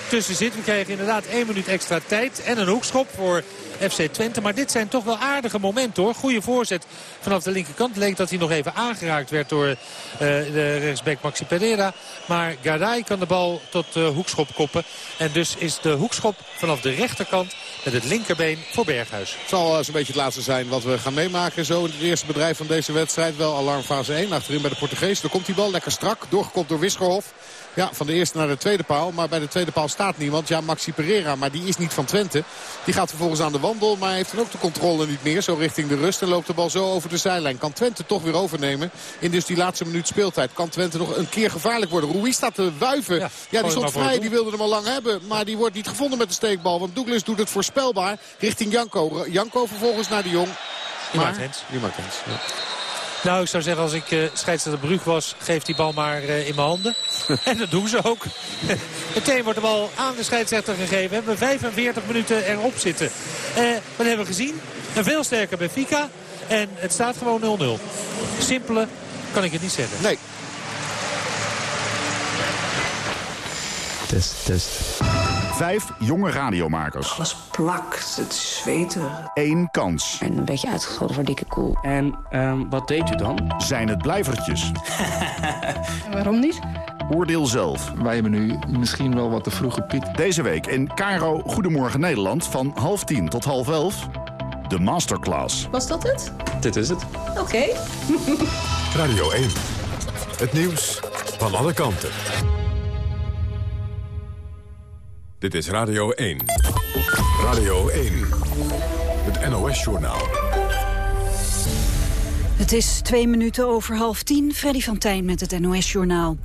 tussen zit. We krijgen inderdaad één minuut extra tijd. En een hoekschop voor FC Twente. Maar dit zijn toch wel aardige momenten hoor. Goede voorzet vanaf de linkerkant. Leek dat hij nog even aangeraakt werd door uh, de rechtsback Maxi Pereira. Maar Garay kan de bal tot uh, hoekschop koppen. En dus is de hoekschop vanaf de rechterkant met het linkerbeen voor Berghuis. Het zal zo'n beetje het laatste zijn wat we gaan meemaken. Zo in het eerste bedrijf van deze wedstrijd. Wel alarmfase 1 achterin bij de Portugees. Daar komt die bal lekker strak. Doorgekopt door Wisgerhof. Ja, van de eerste naar de tweede paal. Maar bij de tweede paal staat niemand. Ja, Maxi Pereira, maar die is niet van Twente. Die gaat vervolgens aan de wandel, maar heeft dan ook de controle niet meer. Zo richting de rust en loopt de bal zo over de zijlijn. Kan Twente toch weer overnemen in dus die laatste minuut speeltijd. Kan Twente nog een keer gevaarlijk worden. Ruiz staat te wuiven. Ja, ja die stond vrij, die wilde hem al lang hebben. Maar die wordt niet gevonden met de steekbal. Want Douglas doet het voorspelbaar richting Janko. Janko vervolgens naar de Jong. Maar, maakt hens. Ja. Nou, ik zou zeggen, als ik uh, scheidsrechter Brug was, geef die bal maar uh, in mijn handen. en dat doen ze ook. Meteen wordt de bal aan de scheidsrechter gegeven. We hebben 45 minuten erop zitten. Uh, wat hebben we gezien? Een veel sterker Benfica. En het staat gewoon 0-0. Simpele kan ik het niet zeggen. Nee. Test, test. Vijf jonge radiomakers. Alles plakt, het zweten. Eén kans. En een beetje uitgescholden voor dikke koel. En um, wat deed u dan? Zijn het blijvertjes? Waarom niet? Oordeel zelf. Wij hebben nu misschien wel wat te vroege piek. Deze week in Caro Goedemorgen Nederland van half tien tot half elf. De Masterclass. Was dat het? Dit is het. Oké. Okay. Radio 1. Het nieuws van alle kanten. Dit is Radio 1. Radio 1. Het NOS-journaal. Het is twee minuten over half tien. Freddy van Tijn met het NOS-journaal.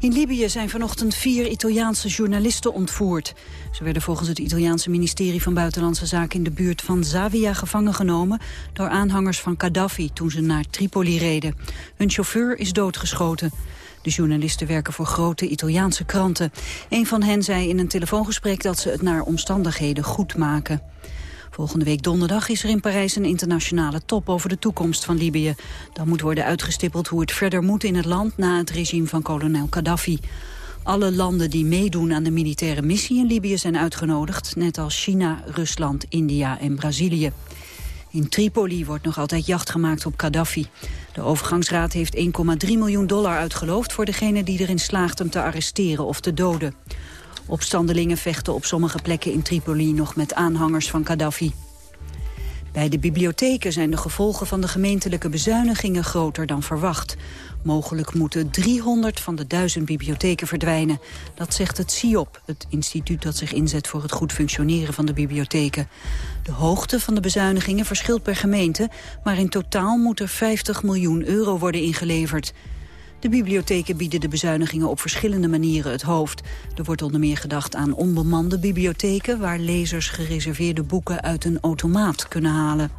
In Libië zijn vanochtend vier Italiaanse journalisten ontvoerd. Ze werden volgens het Italiaanse ministerie van Buitenlandse Zaken... in de buurt van Zavia gevangen genomen door aanhangers van Gaddafi... toen ze naar Tripoli reden. Hun chauffeur is doodgeschoten. De journalisten werken voor grote Italiaanse kranten. Een van hen zei in een telefoongesprek dat ze het naar omstandigheden goed maken. Volgende week donderdag is er in Parijs een internationale top over de toekomst van Libië. Dan moet worden uitgestippeld hoe het verder moet in het land na het regime van kolonel Gaddafi. Alle landen die meedoen aan de militaire missie in Libië zijn uitgenodigd, net als China, Rusland, India en Brazilië. In Tripoli wordt nog altijd jacht gemaakt op Gaddafi. De overgangsraad heeft 1,3 miljoen dollar uitgeloofd... voor degene die erin slaagt hem te arresteren of te doden. Opstandelingen vechten op sommige plekken in Tripoli nog met aanhangers van Gaddafi. Bij de bibliotheken zijn de gevolgen van de gemeentelijke bezuinigingen groter dan verwacht. Mogelijk moeten 300 van de 1000 bibliotheken verdwijnen. Dat zegt het CIOP, het instituut dat zich inzet voor het goed functioneren van de bibliotheken. De hoogte van de bezuinigingen verschilt per gemeente, maar in totaal moet er 50 miljoen euro worden ingeleverd. De bibliotheken bieden de bezuinigingen op verschillende manieren het hoofd. Er wordt onder meer gedacht aan onbemande bibliotheken... waar lezers gereserveerde boeken uit een automaat kunnen halen.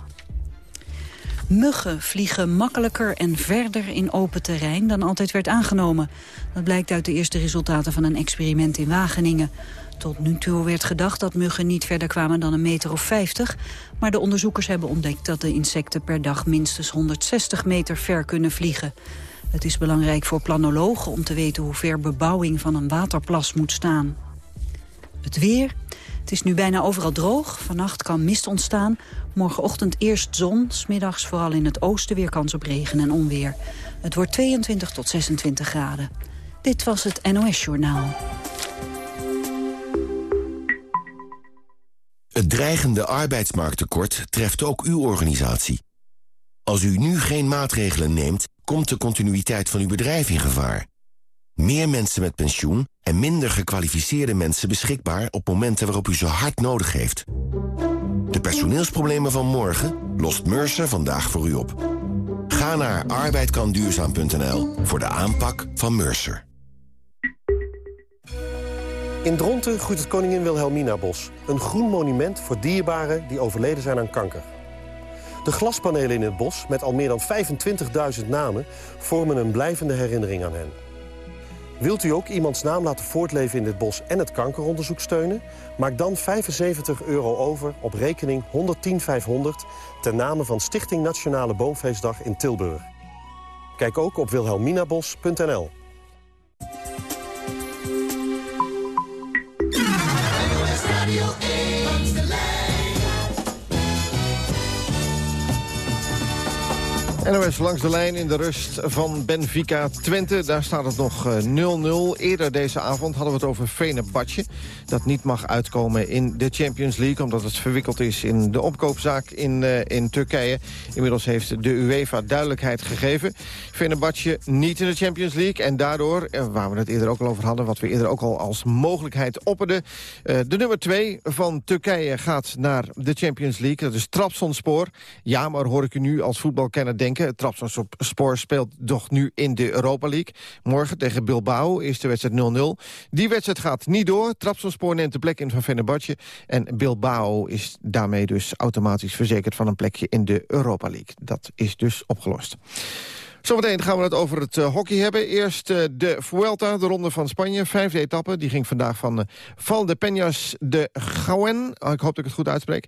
Muggen vliegen makkelijker en verder in open terrein dan altijd werd aangenomen. Dat blijkt uit de eerste resultaten van een experiment in Wageningen. Tot nu toe werd gedacht dat muggen niet verder kwamen dan een meter of 50. Maar de onderzoekers hebben ontdekt dat de insecten per dag minstens 160 meter ver kunnen vliegen. Het is belangrijk voor planologen om te weten hoe ver bebouwing van een waterplas moet staan. Het weer. Het is nu bijna overal droog. Vannacht kan mist ontstaan. Morgenochtend eerst zon, smiddags vooral in het oosten weer kans op regen en onweer. Het wordt 22 tot 26 graden. Dit was het NOS Journaal. Het dreigende arbeidsmarkttekort treft ook uw organisatie. Als u nu geen maatregelen neemt, komt de continuïteit van uw bedrijf in gevaar. Meer mensen met pensioen en minder gekwalificeerde mensen beschikbaar op momenten waarop u ze hard nodig heeft. De personeelsproblemen van morgen lost Mercer vandaag voor u op. Ga naar arbeidkanduurzaam.nl voor de aanpak van Mercer. In Dronten groeit het Koningin Wilhelmina Bos. Een groen monument voor dierbaren die overleden zijn aan kanker. De glaspanelen in het bos, met al meer dan 25.000 namen... vormen een blijvende herinnering aan hen. Wilt u ook iemands naam laten voortleven in dit bos en het kankeronderzoek steunen? Maak dan 75 euro over op rekening 110500 ten name van Stichting Nationale Boomfeestdag in Tilburg. Kijk ook op wilhelminabos.nl. NOS langs de lijn in de rust van Benfica Twente. Daar staat het nog 0-0. Eerder deze avond hadden we het over Fenerbahce. Dat niet mag uitkomen in de Champions League... omdat het verwikkeld is in de opkoopzaak in, uh, in Turkije. Inmiddels heeft de UEFA duidelijkheid gegeven. Fenerbahce niet in de Champions League. En daardoor, uh, waar we het eerder ook al over hadden... wat we eerder ook al als mogelijkheid opperden... De nummer 2 van Turkije gaat naar de Champions League. Dat is Trabzonspor. Ja, maar hoor ik u nu als voetbalkenner denken denken. Trabzonspor speelt toch nu in de Europa League. Morgen tegen Bilbao is de wedstrijd 0-0. Die wedstrijd gaat niet door. Trabzonspor neemt de plek in van Fenerbahce. En Bilbao is daarmee dus automatisch verzekerd van een plekje in de Europa League. Dat is dus opgelost. Zometeen gaan we het over het uh, hockey hebben. Eerst uh, de Vuelta, de ronde van Spanje. Vijfde etappe, die ging vandaag van uh, Val de Peñas de Gauen. Oh, ik hoop dat ik het goed uitspreek.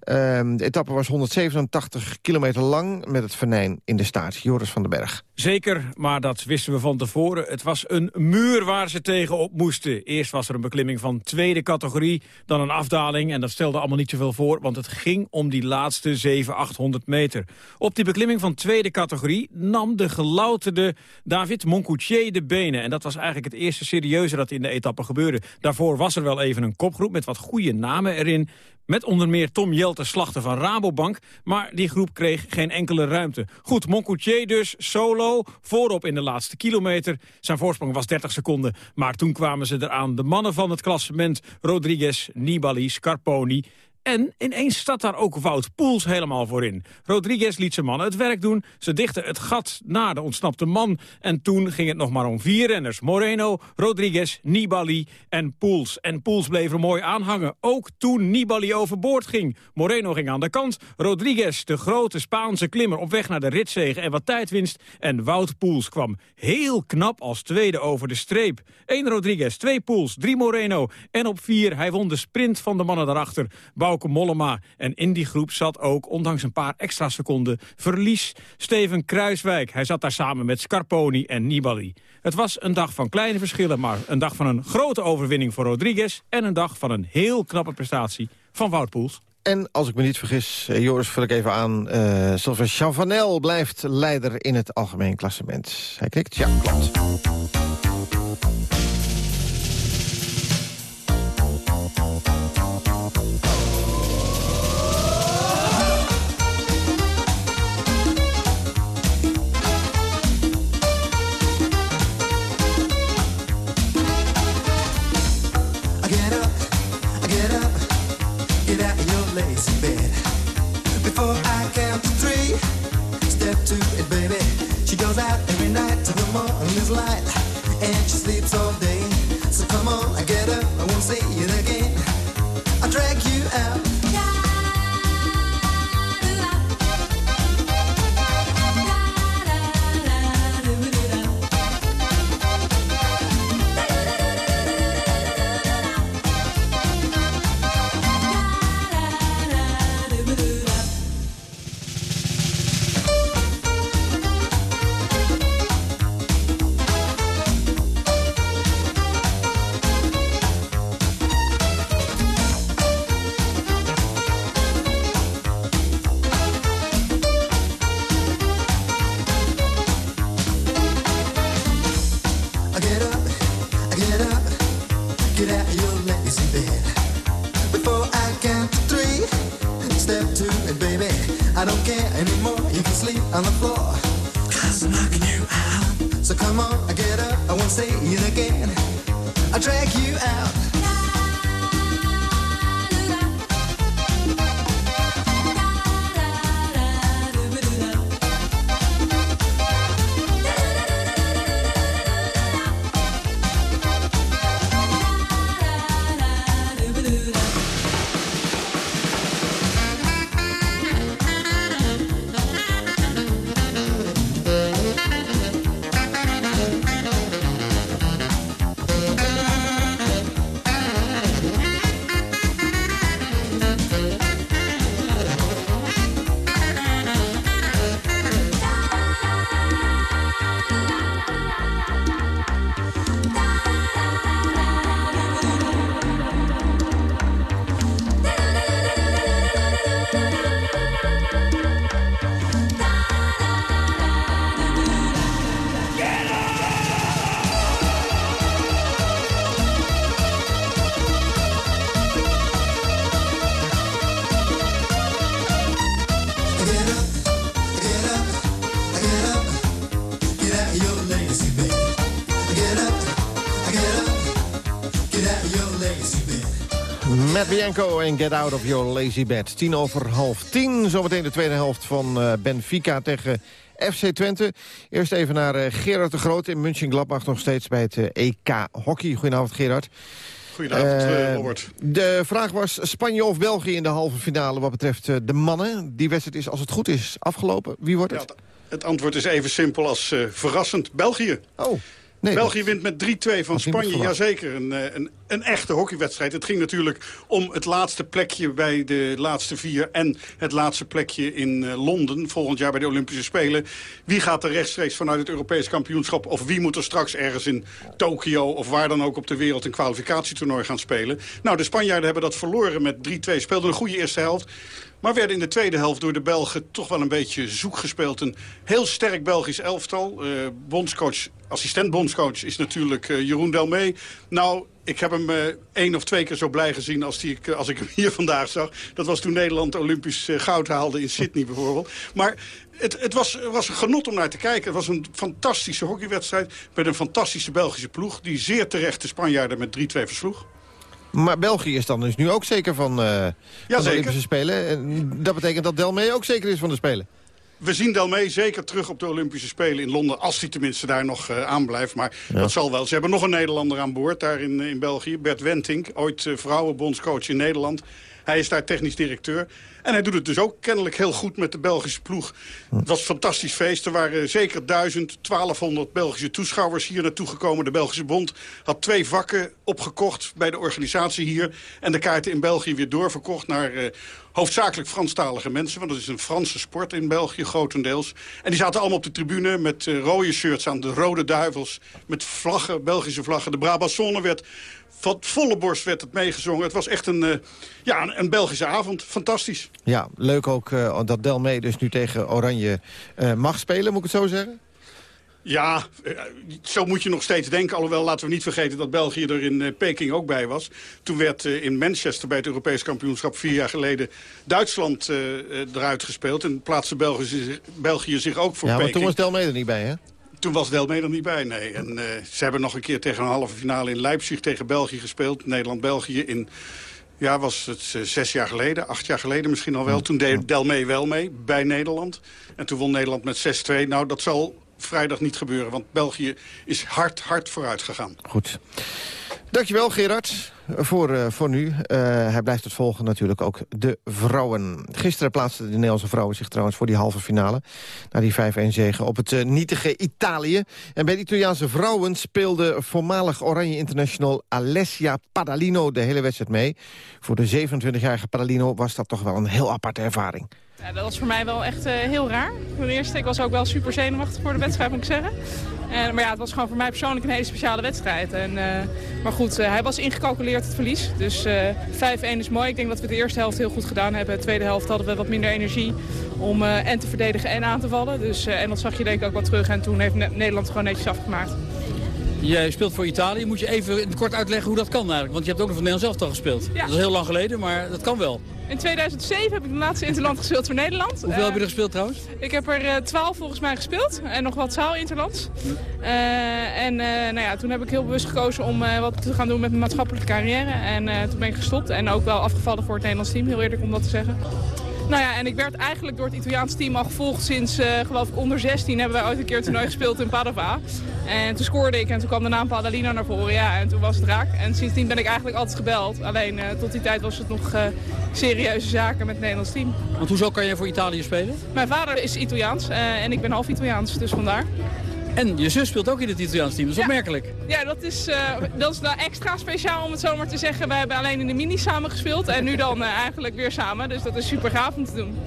Ehm, de etappe was 187 kilometer lang met het venijn in de staart. Joris van den Berg. Zeker, maar dat wisten we van tevoren. Het was een muur waar ze tegenop moesten. Eerst was er een beklimming van tweede categorie, dan een afdaling. En dat stelde allemaal niet zoveel voor, want het ging om die laatste 700, 800 meter. Op die beklimming van tweede categorie nam de gelouterde David Moncoutier de benen. En dat was eigenlijk het eerste serieuze dat in de etappe gebeurde. Daarvoor was er wel even een kopgroep met wat goede namen erin. Met onder meer Tom Jelte Slachter van Rabobank. Maar die groep kreeg geen enkele ruimte. Goed, Moncoutier dus, solo, voorop in de laatste kilometer. Zijn voorsprong was 30 seconden. Maar toen kwamen ze eraan. De mannen van het klassement, Rodriguez, Nibali, Scarponi... En ineens staat daar ook Wout Poels helemaal voorin. Rodriguez liet zijn mannen het werk doen. Ze dichten het gat naar de ontsnapte man. En toen ging het nog maar om vier renners. Moreno, Rodriguez, Nibali en Poels. En Poels bleef er mooi aanhangen. Ook toen Nibali overboord ging. Moreno ging aan de kant. Rodriguez, de grote Spaanse klimmer, op weg naar de ritzegen en wat tijdwinst. En Wout Poels kwam heel knap als tweede over de streep. Eén Rodriguez, twee Poels, drie Moreno. En op vier, hij won de sprint van de mannen daarachter. Bouke Mollema. En in die groep zat ook, ondanks een paar extra seconden, verlies Steven Kruiswijk. Hij zat daar samen met Scarponi en Nibali. Het was een dag van kleine verschillen, maar een dag van een grote overwinning voor Rodriguez... en een dag van een heel knappe prestatie van Woutpoels. En als ik me niet vergis, eh, Joris, vul ik even aan... Eh, uh, Sylvain Chavanel blijft leider in het algemeen klassement. Hij klikt, ja, klopt. baby. She goes out every night till the morning light, and she sleeps. Knocking you out. So come on, I get up, I won't say it again. I'll drag you out en Get Out of Your Lazy Bed. Tien over half tien. Zometeen de tweede helft van eh, Benfica tegen FC Twente. Eerst even naar eh, Gerard de Groot in München-Gladbach. Nog steeds bij het eh, EK Hockey. Goedenavond Gerard. Goedenavond, Robert. De vraag was Spanje of België in de halve finale wat betreft de mannen. Die wedstrijd is, als het goed is, afgelopen. Wie wordt het? Het antwoord is even simpel als verrassend. België. Oh, nee. België wint met 3-2 van Spanje. Jazeker, een, eh, een, een echte hockeywedstrijd. Het ging natuurlijk om het laatste plekje bij de laatste vier... en het laatste plekje in eh, Londen volgend jaar bij de Olympische Spelen. Wie gaat er rechtstreeks vanuit het Europees kampioenschap... of wie moet er straks ergens in Tokio of waar dan ook op de wereld... een kwalificatietoernooi gaan spelen? Nou, de Spanjaarden hebben dat verloren met 3-2. Speelden een goede eerste helft. Maar werden in de tweede helft door de Belgen toch wel een beetje zoek gespeeld. Een heel sterk Belgisch elftal. Eh bondscoach, assistent bondscoach is natuurlijk eh, Jeroen Delmee. Nou, ik heb hem eh, één of twee keer zo blij gezien als, die, ik, als ik hem hier vandaag zag. Dat was toen Nederland Olympisch goud haalde in Sydney bijvoorbeeld. Maar het, het was, was een genot om naar te kijken. Het was een fantastische hockeywedstrijd met een fantastische Belgische ploeg... die zeer terecht de Spanjaarden met 3-2 versloeg. Maar België is dan dus nu ook zeker van, eh, van de. Olympische Spelen. En dat betekent dat Delmee ook zeker is van de Spelen. We zien Delmee zeker terug op de Olympische Spelen in Londen... als hij tenminste daar nog uh, aanblijft. Maar dat zal wel. Ze hebben nog een Nederlander aan boord daar in, in België. Bert Wentink, ooit uh, vrouwenbondscoach in Nederland. Hij is daar technisch directeur. En hij doet het dus ook kennelijk heel goed met de Belgische ploeg. Het was een fantastisch feest. Er waren zeker 1000, 1200 Belgische toeschouwers hier naartoe gekomen. De Belgische Bond had twee vakken opgekocht bij de organisatie hier. En de kaarten in België weer doorverkocht naar... Uh, hoofdzakelijk Franstalige mensen, want dat is een Franse sport in België grotendeels. En die zaten allemaal op de tribune met uh, rode shirts aan, de Rode Duivels, met vlaggen, Belgische vlaggen. De Brabantsonne werd van volle borst werd het meegezongen. Het was echt een, uh, ja, een, een, Belgische avond. Fantastisch. Ja, leuk ook uh, dat Delmee dus nu tegen Oranje uh, mag spelen, moet ik het zo zeggen? Ja, zo moet je nog steeds denken. Alhoewel, laten we niet vergeten dat België er in Peking ook bij was. Toen werd in Manchester bij het Europees kampioenschap vier jaar geleden Duitsland eruit gespeeld. En plaatste België, België zich ook voor ja, Peking. maar toen was Delmee er niet bij, hè? Toen was Delmee er niet bij, nee. En uh, ze hebben nog een keer tegen een halve finale in Leipzig tegen België gespeeld. Nederland-België in... Ja, was het uh, zes jaar geleden, acht jaar geleden misschien al wel. Toen deed Delmee wel mee bij Nederland. En toen won Nederland met 6-2. Nou, dat zal vrijdag niet gebeuren, want België is hard, hard vooruit gegaan. Goed. Dankjewel Gerard voor, uh, voor nu. Uh, hij blijft het volgen natuurlijk ook de vrouwen. Gisteren plaatsten de Nederlandse vrouwen zich trouwens voor die halve finale. Na die 5-1 zegen op het uh, nietige Italië. En bij de Italiaanse vrouwen speelde voormalig Oranje International Alessia Padalino de hele wedstrijd mee. Voor de 27-jarige Padalino was dat toch wel een heel aparte ervaring. Ja, dat was voor mij wel echt uh, heel raar. De eerste, ik was ook wel super zenuwachtig voor de wedstrijd, moet ik zeggen. En, maar ja, het was gewoon voor mij persoonlijk een hele speciale wedstrijd. En, uh, maar goed, uh, hij was ingecalculeerd het verlies. Dus 5-1 is mooi. Ik denk dat we de eerste helft heel goed gedaan hebben. De tweede helft hadden we wat minder energie om en te verdedigen en aan te vallen. Dus, en dat zag je denk ik ook wel terug. En toen heeft Nederland gewoon netjes afgemaakt. Jij speelt voor Italië. Moet je even kort uitleggen hoe dat kan eigenlijk? Want je hebt ook nog van Nederland zelf al gespeeld. Ja. Dat is heel lang geleden, maar dat kan wel. In 2007 heb ik de laatste Interland gespeeld voor Nederland. Hoeveel heb je er gespeeld trouwens? Ik heb er uh, 12 volgens mij gespeeld en nog wat zaal-interlands. Uh, en uh, nou ja, toen heb ik heel bewust gekozen om wat te gaan doen met mijn maatschappelijke carrière. En toen ben ik gestopt en ook wel afgevallen voor het Nederlands team, heel eerlijk om dat te zeggen. Nou ja, en ik werd eigenlijk door het Italiaanse team al gevolgd sinds, uh, geloof ik, onder 16 hebben wij ooit een keer een toernooi gespeeld in Padova. En toen scoorde ik en toen kwam de naam Padalino naar voren, ja, en toen was het raak. En sindsdien ben ik eigenlijk altijd gebeld. Alleen uh, tot die tijd was het nog uh, serieuze zaken met het Nederlands team. Want hoezo kan jij voor Italië spelen? Mijn vader is Italiaans en ik ben half Italiaans, dus vandaar. En je zus speelt ook in het Italiaans team, dat is ja. opmerkelijk. Ja, dat is, uh, dat is nou extra speciaal om het zo maar te zeggen. We hebben alleen in de mini samen gespeeld en nu dan uh, eigenlijk weer samen. Dus dat is super gaaf om te doen.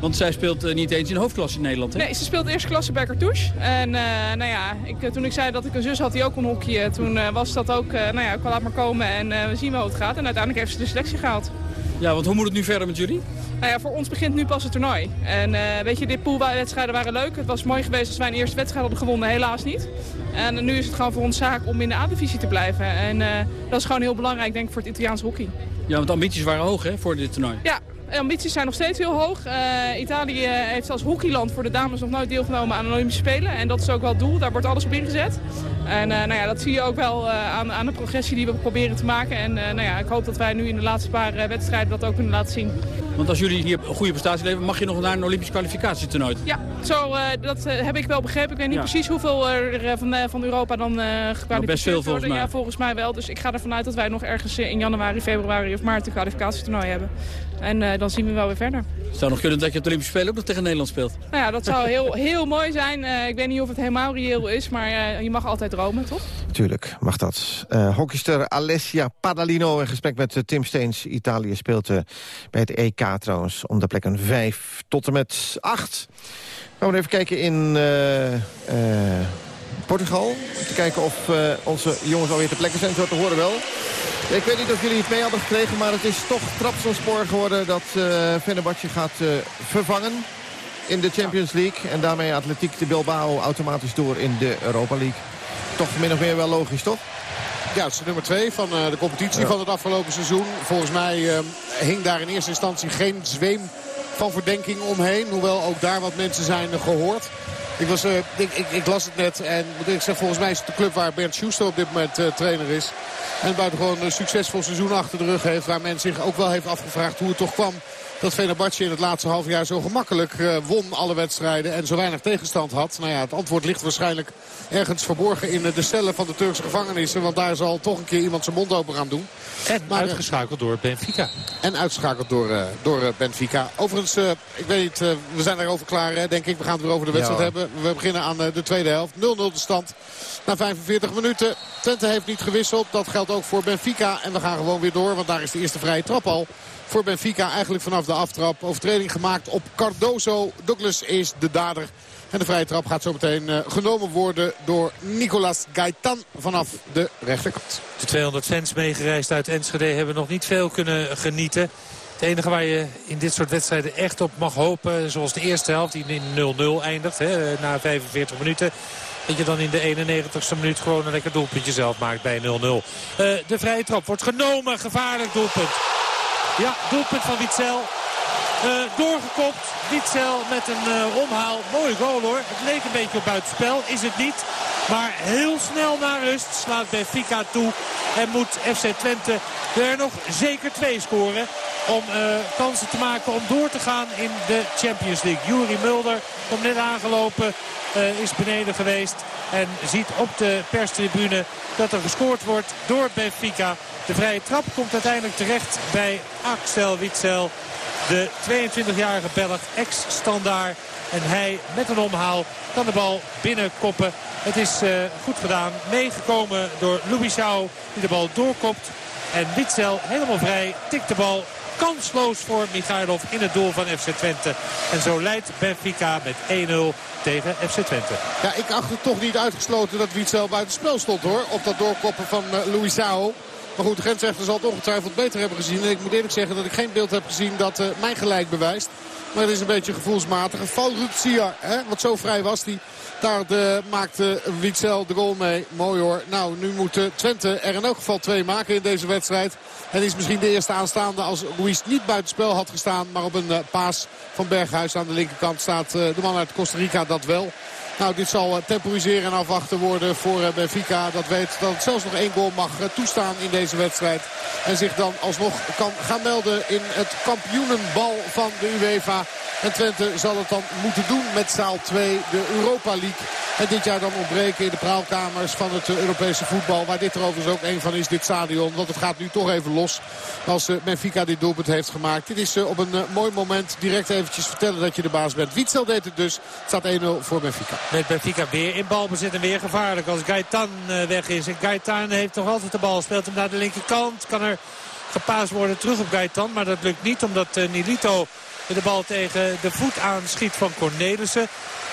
Want zij speelt uh, niet eens in de hoofdklasse in Nederland, hè? Nee, ze speelt eerste klasse bij Cartouche. En nou ja, ik, toen ik zei dat ik een zus had die ook kon hockeyen, toen was dat ook, nou ja, ik laat maar komen en we zien wel hoe het gaat. En uiteindelijk heeft ze de selectie gehaald. Ja, want hoe moet het nu verder met jullie? Nou ja, voor ons begint nu pas het toernooi. En uh, weet je, dit poolwedstrijden waren leuk. Het was mooi geweest als wij een eerste wedstrijd hadden gewonnen, helaas niet. En nu is het gewoon voor ons zaak om in de A-divisie te blijven. En uh, dat is gewoon heel belangrijk, denk ik, voor het Italiaans hockey. Ja, want de ambities waren hoog, hè, voor dit toernooi. Ja, de ambities zijn nog steeds heel hoog. Uh, Italië heeft als hockeyland voor de dames nog nooit deelgenomen aan de Olympische Spelen. En dat is ook wel het doel, daar wordt alles op ingezet. En nou ja, dat zie je ook wel aan, aan, de progressie die we proberen te maken. En nou ja, ik hoop dat wij nu in de laatste paar wedstrijden dat ook kunnen laten zien. Want als jullie hier een goede prestatie leveren, mag je nog naar een Olympisch kwalificatietoernooi. Ja, zo, uh, dat uh, heb ik wel begrepen. Ik weet niet ja. precies hoeveel er uh, van, van Europa dan gekwalificeerd nou, best veel, worden. Volgens mij. Ja, volgens mij wel. Dus ik ga ervan uit dat wij nog ergens in januari, februari of maart een kwalificatietoernooi hebben. En dan zien we wel weer verder. Het zou nog kunnen dat je de Olympische Spelen ook nog tegen Nederland speelt. Nou ja, dat zou heel, heel mooi zijn. ik weet niet of het helemaal reëel is, maar je mag altijd dromen, toch? Tuurlijk mag dat. Uh, hockeyster Alessia Padalino in gesprek met uh, Tim Steens. Italië speelt uh, bij het EK trouwens om de plekken 5 tot en met 8. Gaan even kijken in Portugal. Om te kijken of onze jongens alweer te plekken zijn. Zo te horen wel. Ik weet niet of jullie het mee hadden gekregen, maar het is toch Trabzonspor geworden dat uh, gaat vervangen in de Champions League. En daarmee Atletiek de Bilbao automatisch door in de Europa League toch min of meer wel logisch, toch? Ja, het is de nummer 2 van uh, de competitie ja. van het afgelopen seizoen. Volgens mij uh, hing daar in eerste instantie geen zweem van verdenking omheen. Hoewel ook daar wat mensen zijn gehoord. Ik, was, ik, ik, ik, las het net en ik zeg, volgens mij is het de club waar Bernd Schuster op dit moment trainer is. En buitengewoon een succesvol seizoen achter de rug heeft. Waar men zich ook wel heeft afgevraagd hoe het toch kwam dat Fenerbahce in het laatste half jaar zo gemakkelijk uh, won alle wedstrijden en zo weinig tegenstand had. Nou ja, het antwoord ligt waarschijnlijk ergens verborgen in de cellen van de Turkse gevangenissen. Want daar zal toch een keer iemand zijn mond open gaan doen. En maar, uitgeschakeld door Benfica. En uitgeschakeld door, uh, door Benfica. Overigens, ik weet niet, we zijn daarover klaar hè, denk ik. We gaan het weer over de wedstrijd ja, hebben. We beginnen aan de tweede helft. 0-0 de stand na 45 minuten. Twente heeft niet gewisseld. Dat geldt ook voor Benfica. En we gaan gewoon weer door, want daar is de eerste vrije trap al voor Benfica. Eigenlijk vanaf de aftrap. Overtreding gemaakt op Cardoso. Douglas is de dader. En de vrije trap gaat zo meteen uh, genomen worden door Nicolas Gaitan vanaf de rechterkant. De 200 fans meegereisd uit Enschede hebben nog niet veel kunnen genieten. Het enige waar je in dit soort wedstrijden echt op mag hopen... zoals de eerste helft die in 0-0 eindigt hè, na 45 minuten... Dat je dan in de 91ste minuut gewoon een lekker doelpuntje zelf maakt bij 0-0. Uh, de vrije trap wordt genomen. Gevaarlijk doelpunt. Ja, doelpunt van Witzel. Uh, doorgekopt. Witzel met een uh, omhaal. Mooi goal hoor. Het leek een beetje op buitenspel. Is het niet. Maar heel snel naar rust slaat Benfica toe. En moet FC Twente er nog zeker twee scoren. Om uh, kansen te maken om door te gaan in de Champions League. Juri Mulder komt net aangelopen. is beneden geweest. En ziet op de perstribune dat er gescoord wordt door Benfica. De vrije trap komt uiteindelijk terecht bij Axel Witzel. De 22-jarige Belg, ex-standaard. En hij met een omhaal kan de bal binnenkoppen. Het is uh, goed gedaan. Meegekomen door Lubisau die de bal doorkopt. En Witzel helemaal vrij tikt de bal kansloos voor Michailov in het doel van FC Twente. En zo leidt Benfica met 1-0 tegen FC Twente. Ja, ik acht het toch niet uitgesloten dat Witzel buiten spel stond hoor. Op dat doorkoppen van uh, Luisao. Maar goed, de grensrechter zal het ongetwijfeld beter hebben gezien. En ik moet eerlijk zeggen dat ik geen beeld heb gezien dat uh, mijn gelijk bewijst. Maar het is een beetje gevoelsmatig. Hè? want zo vrij was hij. Daar de, maakte Witzel de goal mee. Mooi hoor. Nou, nu moet Twente er in elk geval twee maken in deze wedstrijd. En is misschien de eerste aanstaande als Ruiz niet buitenspel had gestaan. Maar op een uh, paas van Berghuis aan de linkerkant staat de man uit Costa Rica dat wel. Nou, dit zal uh, temporiseren en afwachten worden voor Benfica. Dat weet dat het zelfs nog één goal mag toestaan in deze wedstrijd. En zich dan alsnog kan gaan melden in het kampioenenbal van de UEFA. En Twente zal het dan moeten doen met zaal 2, de Europa League. En dit jaar dan ontbreken in de praalkamers van het Europese voetbal. Waar dit er overigens ook een van is, dit stadion. Want het gaat nu toch even los als Benfica dit doelpunt heeft gemaakt. Dit is op een mooi moment direct eventjes vertellen dat je de baas bent. Wietsel deed het dus. Het staat 1-0 voor Benfica. Met Benfica weer in balbezit en weer gevaarlijk als Gaetan weg is. En Gaetan heeft nog altijd de bal. Speelt hem naar de linkerkant. Kan er gepaasd worden terug op Gaetan. Maar dat lukt niet omdat Nilito de bal tegen de voet aanschiet van Cornelissen.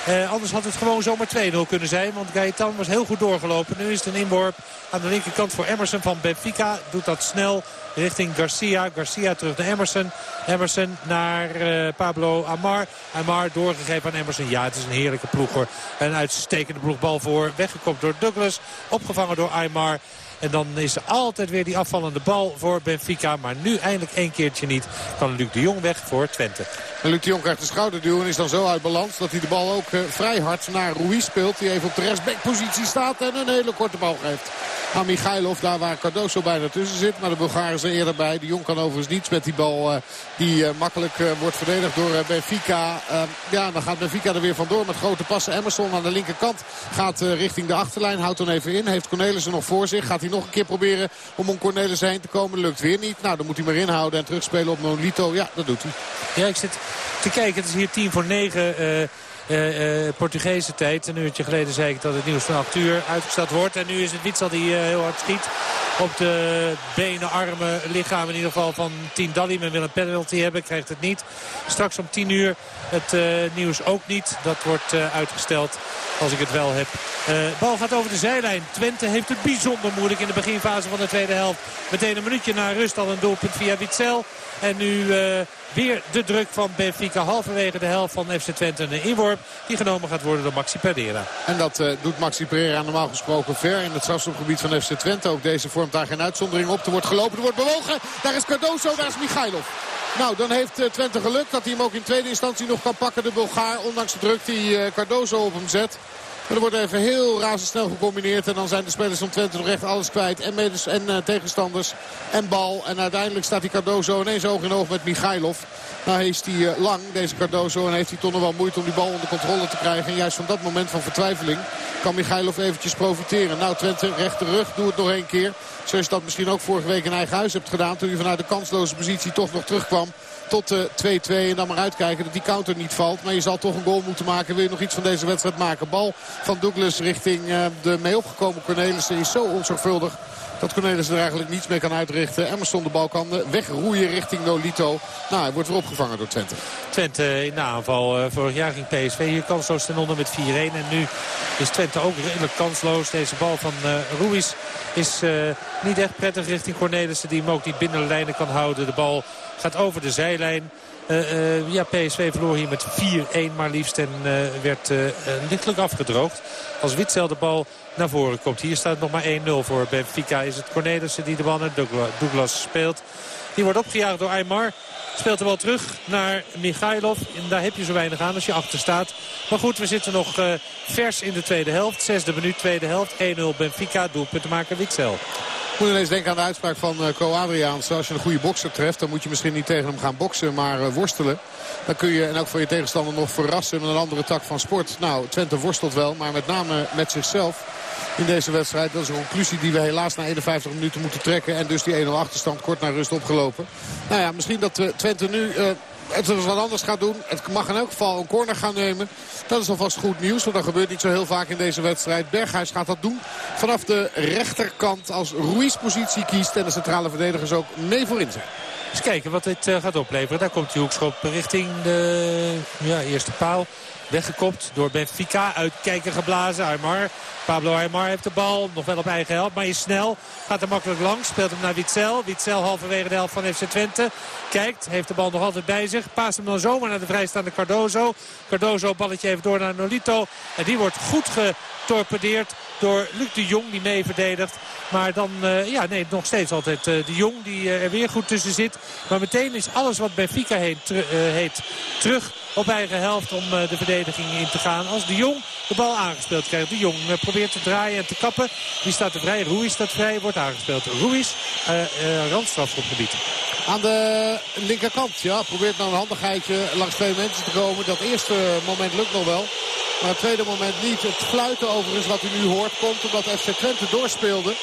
Eh, anders had het gewoon zomaar 2-0 kunnen zijn. Want Gaetan was heel goed doorgelopen. Nu is het een inworp aan de linkerkant voor Emerson van Benfica. Doet dat snel richting Garcia. Garcia terug naar Emerson. Emerson naar uh, Pablo Amar. Amar doorgegeven aan Emerson. Ja, het is een heerlijke ploeg. Een uitstekende ploegbal voor. Weggekopt door Douglas. Opgevangen door Aymar. En dan is er altijd weer die afvallende bal voor Benfica. Maar nu eindelijk één keertje niet. Kan Luc de Jong weg voor Twente. En Luc de Jong krijgt de schouderduw en is dan zo uit balans... dat hij de bal ook uh, vrij hard naar Ruiz speelt. Die even op de rechtsbackpositie staat en een hele korte bal geeft aan Michailov. Daar waar Cardoso bijna tussen zit. Maar de Bulgaren er eerder bij. De Jong kan overigens niets met die bal uh, die uh, makkelijk wordt verdedigd door Benfica. Ehm, ja, dan gaat Benfica er weer vandoor met grote passen. Emerson aan de linkerkant gaat richting de achterlijn. Houdt dan even in. Heeft Cornelissen nog voor zich. Gaat hij nog een keer proberen om om Cornelissen heen te komen. Lukt weer niet. Nou, dan moet hij maar inhouden en terugspelen op Nolito. Ja, dat doet hij. Ja, ik zit te kijken. Het is hier tien voor negen uh, uh, Portugese tijd. Een uurtje geleden zei ik dat het nieuws van 8 uur uitgesteld wordt. En nu is het Witsel die heel hard schiet. Op de benen, armen, lichaam in ieder geval van Team Dalli. Men wil een penalty hebben, krijgt het niet. Straks om 10 uur het uh, nieuws ook niet. Dat wordt uh, uitgesteld als ik het wel heb. Uh, bal gaat over de zijlijn. Twente heeft het bijzonder moeilijk in de beginfase van de tweede helft. Meteen een minuutje na rust al een doelpunt via Witzel. En nu weer de druk van Benfica. Halverwege de helft van FC Twente een inworp. Die genomen gaat worden door Maxi Pereira. En dat doet Maxi Pereira normaal gesproken ver in het strafschopgebied van FC Twente. Ook deze vormt daar geen uitzondering op. Er wordt gelopen, er wordt bewogen. Daar is Cardoso, daar is Michailov. Nou, dan heeft Twente geluk dat hij hem ook in tweede instantie nog kan pakken. De Bulgaar, ondanks de druk die Cardozo op hem zet. Maar er wordt even heel razendsnel gecombineerd. En dan zijn de spelers van Twente nog echt alles kwijt. En, medes, en uh, tegenstanders en bal. En uiteindelijk staat die Cardozo ineens oog in oog met Michailov. Nou is hij uh, lang, deze Cardozo. En heeft hij toch nog wel moeite om die bal onder controle te krijgen. En juist van dat moment van vertwijfeling kan Michailov eventjes profiteren. Nou Twente, rechte rug, doe het nog één keer. Zoals je dat misschien ook vorige week in eigen huis hebt gedaan. Toen je vanuit de kansloze positie toch nog terugkwam tot de 2-2. En dan maar uitkijken dat die counter niet valt. Maar je zal toch een goal moeten maken. Wil je nog iets van deze wedstrijd maken? Bal van Douglas richting de mee opgekomen Cornelissen is zo onzorgvuldig. Dat Cornelis er eigenlijk niets mee kan uitrichten. Emerson de bal kan wegroeien richting Nolito. Nou, hij wordt weer opgevangen door Twente. Twente in de aanval. Vorig jaar ging PSV hier kansloos ten onder met 4-1. En nu is Twente ook redelijk kansloos. Deze bal van uh, Ruiz is uh, niet echt prettig richting Cornelissen. Die hem ook niet binnen de lijnen kan houden. De bal gaat over de zijlijn. Uh, ja, PSV verloor hier met 4-1 maar liefst en uh, werd lichtelijk afgedroogd. Als Witzel de bal naar voren komt. Hier staat nog maar 1-0 voor Benfica. Is het Cornelissen die de bal naar Douglas speelt. Die wordt opgejaagd door Aymar. Speelt de bal terug naar Michailov. En daar heb je zo weinig aan als je achter staat. Maar goed, we zitten nog vers in de tweede helft. Zesde minuut, tweede helft. 1-0 Benfica. Doelpunt maken Witzel. Moet ineens denken aan de uitspraak van Co Adriaans. Als je een goede bokser treft, dan moet je misschien niet tegen hem gaan boksen, maar uh, worstelen. Dan kun je en ook voor je tegenstander nog verrassen met een andere tak van sport. Nou, Twente worstelt wel, maar met name met zichzelf in deze wedstrijd. Dat is een conclusie die we helaas na 51 minuten moeten trekken. En dus die 1-0 achterstand kort naar rust opgelopen. Nou ja, misschien dat uh, Twente nu... het eens wat anders gaat doen. Het mag in elk geval een corner gaan nemen. Dat is alvast goed nieuws, want dat gebeurt niet zo heel vaak in deze wedstrijd. Berghuis gaat dat doen vanaf de rechterkant als Ruiz positie kiest. En de centrale verdedigers ook mee voorin zijn. Eens kijken wat dit uh, gaat opleveren. Daar komt die hoekschop richting de ja, eerste paal. Weggekopt door Benfica. Uitkijken geblazen. Aymar. Pablo Aymar heeft de bal. Nog wel op eigen helft. Maar is snel. Gaat er makkelijk langs. Speelt hem naar Witzel. Witzel halverwege de helft van FC Twente. Kijkt. Heeft de bal nog altijd bij zich. Paast hem dan zomaar naar de vrijstaande Cardozo. Cardozo balletje even door naar Nolito. En die wordt goed getorpedeerd door Luc de Jong die mee verdedigt. Maar dan, uh, ja nee, nog steeds altijd uh, de Jong die uh, er weer goed tussen zit. Maar meteen is alles wat Benfica heet, heet terug op eigen helft om de verdediging in te gaan. Als de Jong de bal aangespeeld krijgt. De Jong probeert te draaien en te kappen. Die staat er vrij. Ruiz staat vrij. Wordt aangespeeld. Ruiz, randstrafschopgebied. Aan de linkerkant, ja, probeert nou een handigheidje langs twee mensen te komen. Dat eerste moment lukt nog wel. Maar het tweede moment niet. Het fluiten overigens wat u nu hoort komt omdat FC Twente doorspeelde.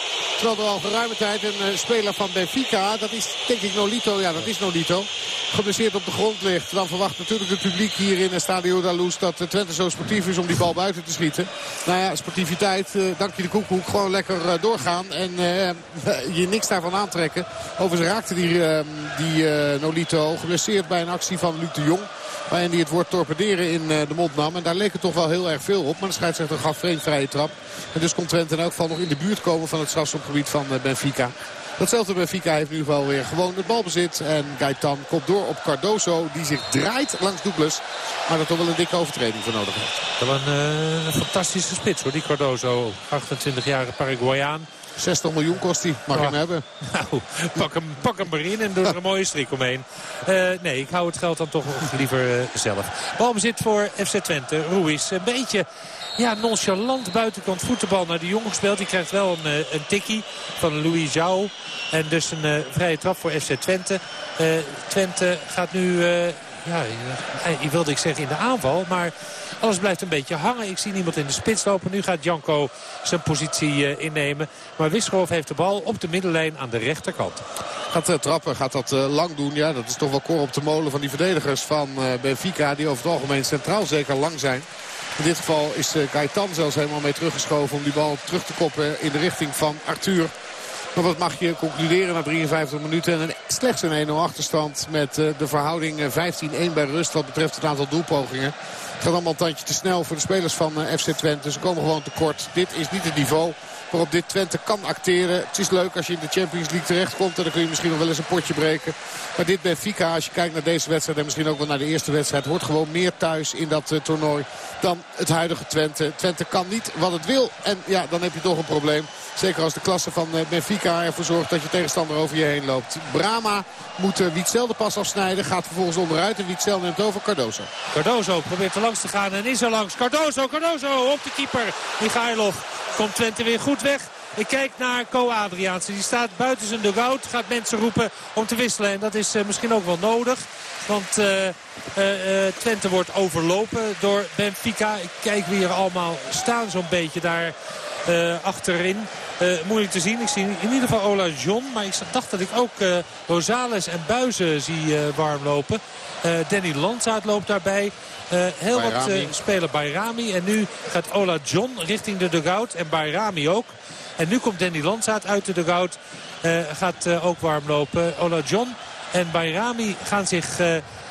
Terwijl er al geruime tijd een speler van Benfica, dat is denk ik Nolito, ja dat is Nolito, geblesseerd op de grond ligt. Dan verwacht natuurlijk het publiek hier in Stadio da Luz dat Twente zo sportief is om die bal buiten te schieten. Nou ja, sportiviteit, dank je de koekoek, gewoon lekker doorgaan en je niks daarvan aantrekken. Overigens raakte die, die Nolito geblesseerd bij een actie van Luc de Jong. Waarin hij het woord torpederen in de mond nam. En daar leek het toch wel heel erg veel op. Maar de scheidsrechter gaf geen vrije trap. En dus kon Twente in elk geval nog in de buurt komen van het strafschopgebied van Benfica. Datzelfde Benfica heeft nu geval weer gewoon het balbezit. En Gaetan komt door op Cardoso die zich draait langs Douglas. Maar dat toch wel een dikke overtreding voor nodig heeft. Dat was een, een fantastische spits hoor, die Cardoso. 28-jarige Paraguayaan. 60 miljoen kost hij. Mag hem hebben? Nou, pak hem, pak hem maar in en doe er een mooie strik omheen. Uh, nee, ik hou het geld dan toch liever uh, zelf. Balbezit voor FC Twente. Ruiz een beetje ja, nonchalant buitenkant voetbal naar de jongen gespeeld. Die krijgt wel een, een tikkie van Louis Jou. En dus een uh, vrije trap voor FC Twente. Twente gaat nu... ja, wilde ik zeggen in de aanval, maar alles blijft een beetje hangen. Ik zie niemand in de spits lopen. Nu gaat Janko zijn positie uh, innemen. Maar Wisgerhof heeft de bal op de middenlijn aan de rechterkant. Gaat uh, trappen, gaat dat uh, lang doen. Ja, dat is toch wel kor op de molen van die verdedigers van Benfica. Die over het algemeen centraal zeker lang zijn. In dit geval is Gaetan zelfs helemaal mee teruggeschoven om die bal terug te koppen in de richting van Arthur. Maar wat mag je concluderen na 53 minuten? En een, slechts een 1-0 achterstand met de verhouding 15-1 bij rust wat betreft het aantal doelpogingen. Het gaat allemaal een tandje te snel voor de spelers van FC Twente. Ze komen gewoon tekort. Dit is niet het niveau waarop dit Twente kan acteren. Het is leuk als je in de Champions League terechtkomt. En dan kun je misschien nog wel eens een potje breken. Maar dit Benfica, als je kijkt naar deze wedstrijd... en misschien ook wel naar de eerste wedstrijd... hoort gewoon meer thuis in dat uh, toernooi dan het huidige Twente. Twente kan niet wat het wil. En ja, dan heb je toch een probleem. Zeker als de klasse van Benfica ervoor zorgt dat je tegenstander over je heen loopt. Brama moet Wietzel de pas afsnijden. Gaat vervolgens onderuit en Wietzel neemt over Cardozo. Cardozo probeert er langs te gaan en is er langs. Cardozo, Cardozo op de keeper. Michailov komt Twente weer goed weg. Ik kijk naar Co Adriaanse. Die staat buiten zijn dugout. Gaat mensen roepen om te wisselen. En dat is uh, misschien ook wel nodig. Want uh, Twente wordt overlopen door Benfica. Ik kijk wie er allemaal staan zo'n beetje daar achterin. moeilijk te zien. Ik zie in ieder geval Ola John. Maar ik dacht dat ik ook Rosales en Buizen zie warm lopen. Danny Landsaat loopt daarbij. Uh, heel Bayrami. wat spelen Bayrami. En nu gaat Ola John richting de dugout. En Bayrami ook. En nu komt Danny Landsaat uit de dugout. Uh, gaat uh, ook warm lopen. Ola John en Bayrami gaan zich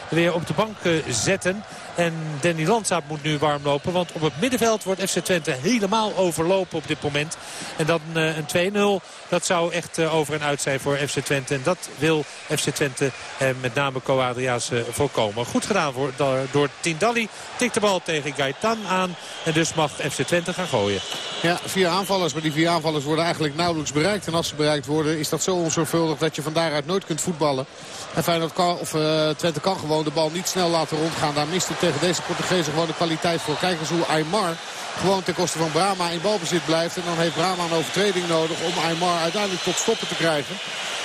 weer op de bank zetten. En Danny Landsaat moet nu warm lopen. Want op het middenveld wordt FC Twente helemaal overlopen op dit moment. En dan uh, een 2-0. Dat zou echt uh, over en uit zijn voor FC Twente. En dat wil FC Twente en met name Co Adriaas uh, voorkomen. Goed gedaan voor, door, door Tindalli. Tikt de bal tegen Gaetan aan. En dus mag FC Twente gaan gooien. Ja, vier aanvallers. Maar die vier aanvallers worden eigenlijk nauwelijks bereikt. En als ze bereikt worden is dat zo onzorgvuldig dat je van daaruit nooit kunt voetballen. En Feyenoord kan, of Twente kan gewoon de bal niet snel laten rondgaan. Daar mist tegen deze Portugezen gewoon de kwaliteit voor. Kijk eens hoe Aymar gewoon ten koste van Brama in balbezit blijft. En dan heeft Brama een overtreding nodig om Aymar uiteindelijk tot stoppen te krijgen.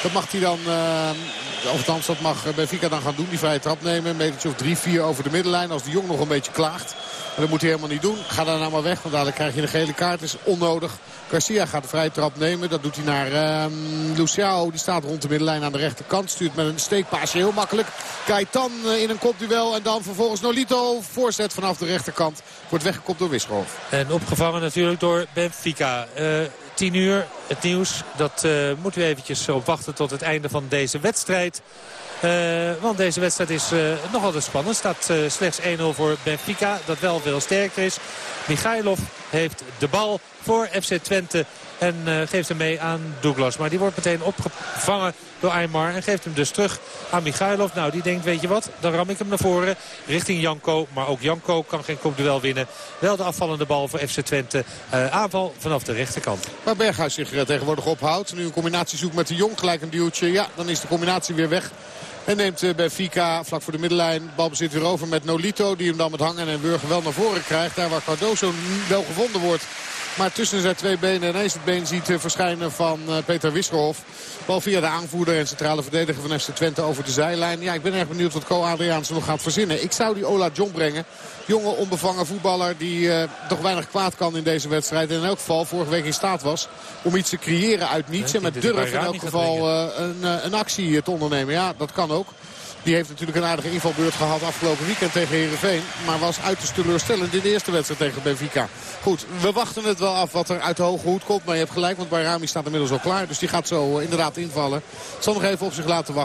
Dat mag hij dan, uh, althans dat mag Benfica dan gaan doen. Die vrije trap nemen. Een metertje of drie, vier over de middenlijn. Als de Jong nog een beetje klaagt. Maar dat moet hij helemaal niet doen. Ga daar nou maar weg, want dadelijk krijg je een gele kaart. Is onnodig. Garcia gaat de vrije trap nemen. Dat doet hij naar uh, Luciao. Die staat rond de middenlijn aan de rechterkant. Stuurt met een steekpaasje heel makkelijk. Kaitan in een kopduel. En dan vervolgens Nolito. Voorzet vanaf de rechterkant. Wordt weggekopt door Wisgerhof. En opgevangen natuurlijk door Benfica. Uh, 10 uur. Het nieuws, dat uh, moeten we eventjes op wachten tot het einde van deze wedstrijd. Want deze wedstrijd is uh, nog altijd spannend. staat slechts 1-0 voor Benfica, dat wel veel sterker is. Michailov heeft de bal voor FC Twente en geeft hem mee aan Douglas. Maar die wordt meteen opgevangen door Aymar en geeft hem dus terug aan Michailov. Nou, die denkt, weet je wat, dan ram ik hem naar voren richting Janko. Maar ook Janko kan geen kopduel winnen. Wel de afvallende bal voor FC Twente. aanval vanaf de rechterkant. Waar Berghuis zich tegenwoordig ophoudt. Nu een combinatie zoekt met de Jong, gelijk een duwtje. Ja, dan is de combinatie weer weg. En neemt Benfica vlak voor de middenlijn balbezit weer over met Nolito. Die hem dan met hangen en Burger wel naar voren krijgt. Daar waar Cardoso wel gevonden wordt. Maar tussen zijn twee benen ineens het been ziet verschijnen van Peter Wisselhof. Bal via de aanvoerder en centrale verdediger van FC Twente over de zijlijn. Ja, ik ben erg benieuwd wat Co Adriaanse nog gaat verzinnen. Ik zou die Ola John brengen. Jonge onbevangen voetballer die uh, toch weinig kwaad kan in deze wedstrijd. En in elk geval vorige week in staat was om iets te creëren uit niets. En met durf in elk geval een, een actie te ondernemen. Ja, dat kan ook. Die heeft natuurlijk een aardige invalbeurt gehad afgelopen weekend tegen Heerenveen. Maar was uiterst teleurstellend in de eerste wedstrijd tegen Benfica. Goed, we wachten het wel af wat er uit de hoge hoed komt. Maar je hebt gelijk, want Bayrami staat inmiddels al klaar. Dus die gaat zo inderdaad invallen. Zal nog even op zich laten wachten.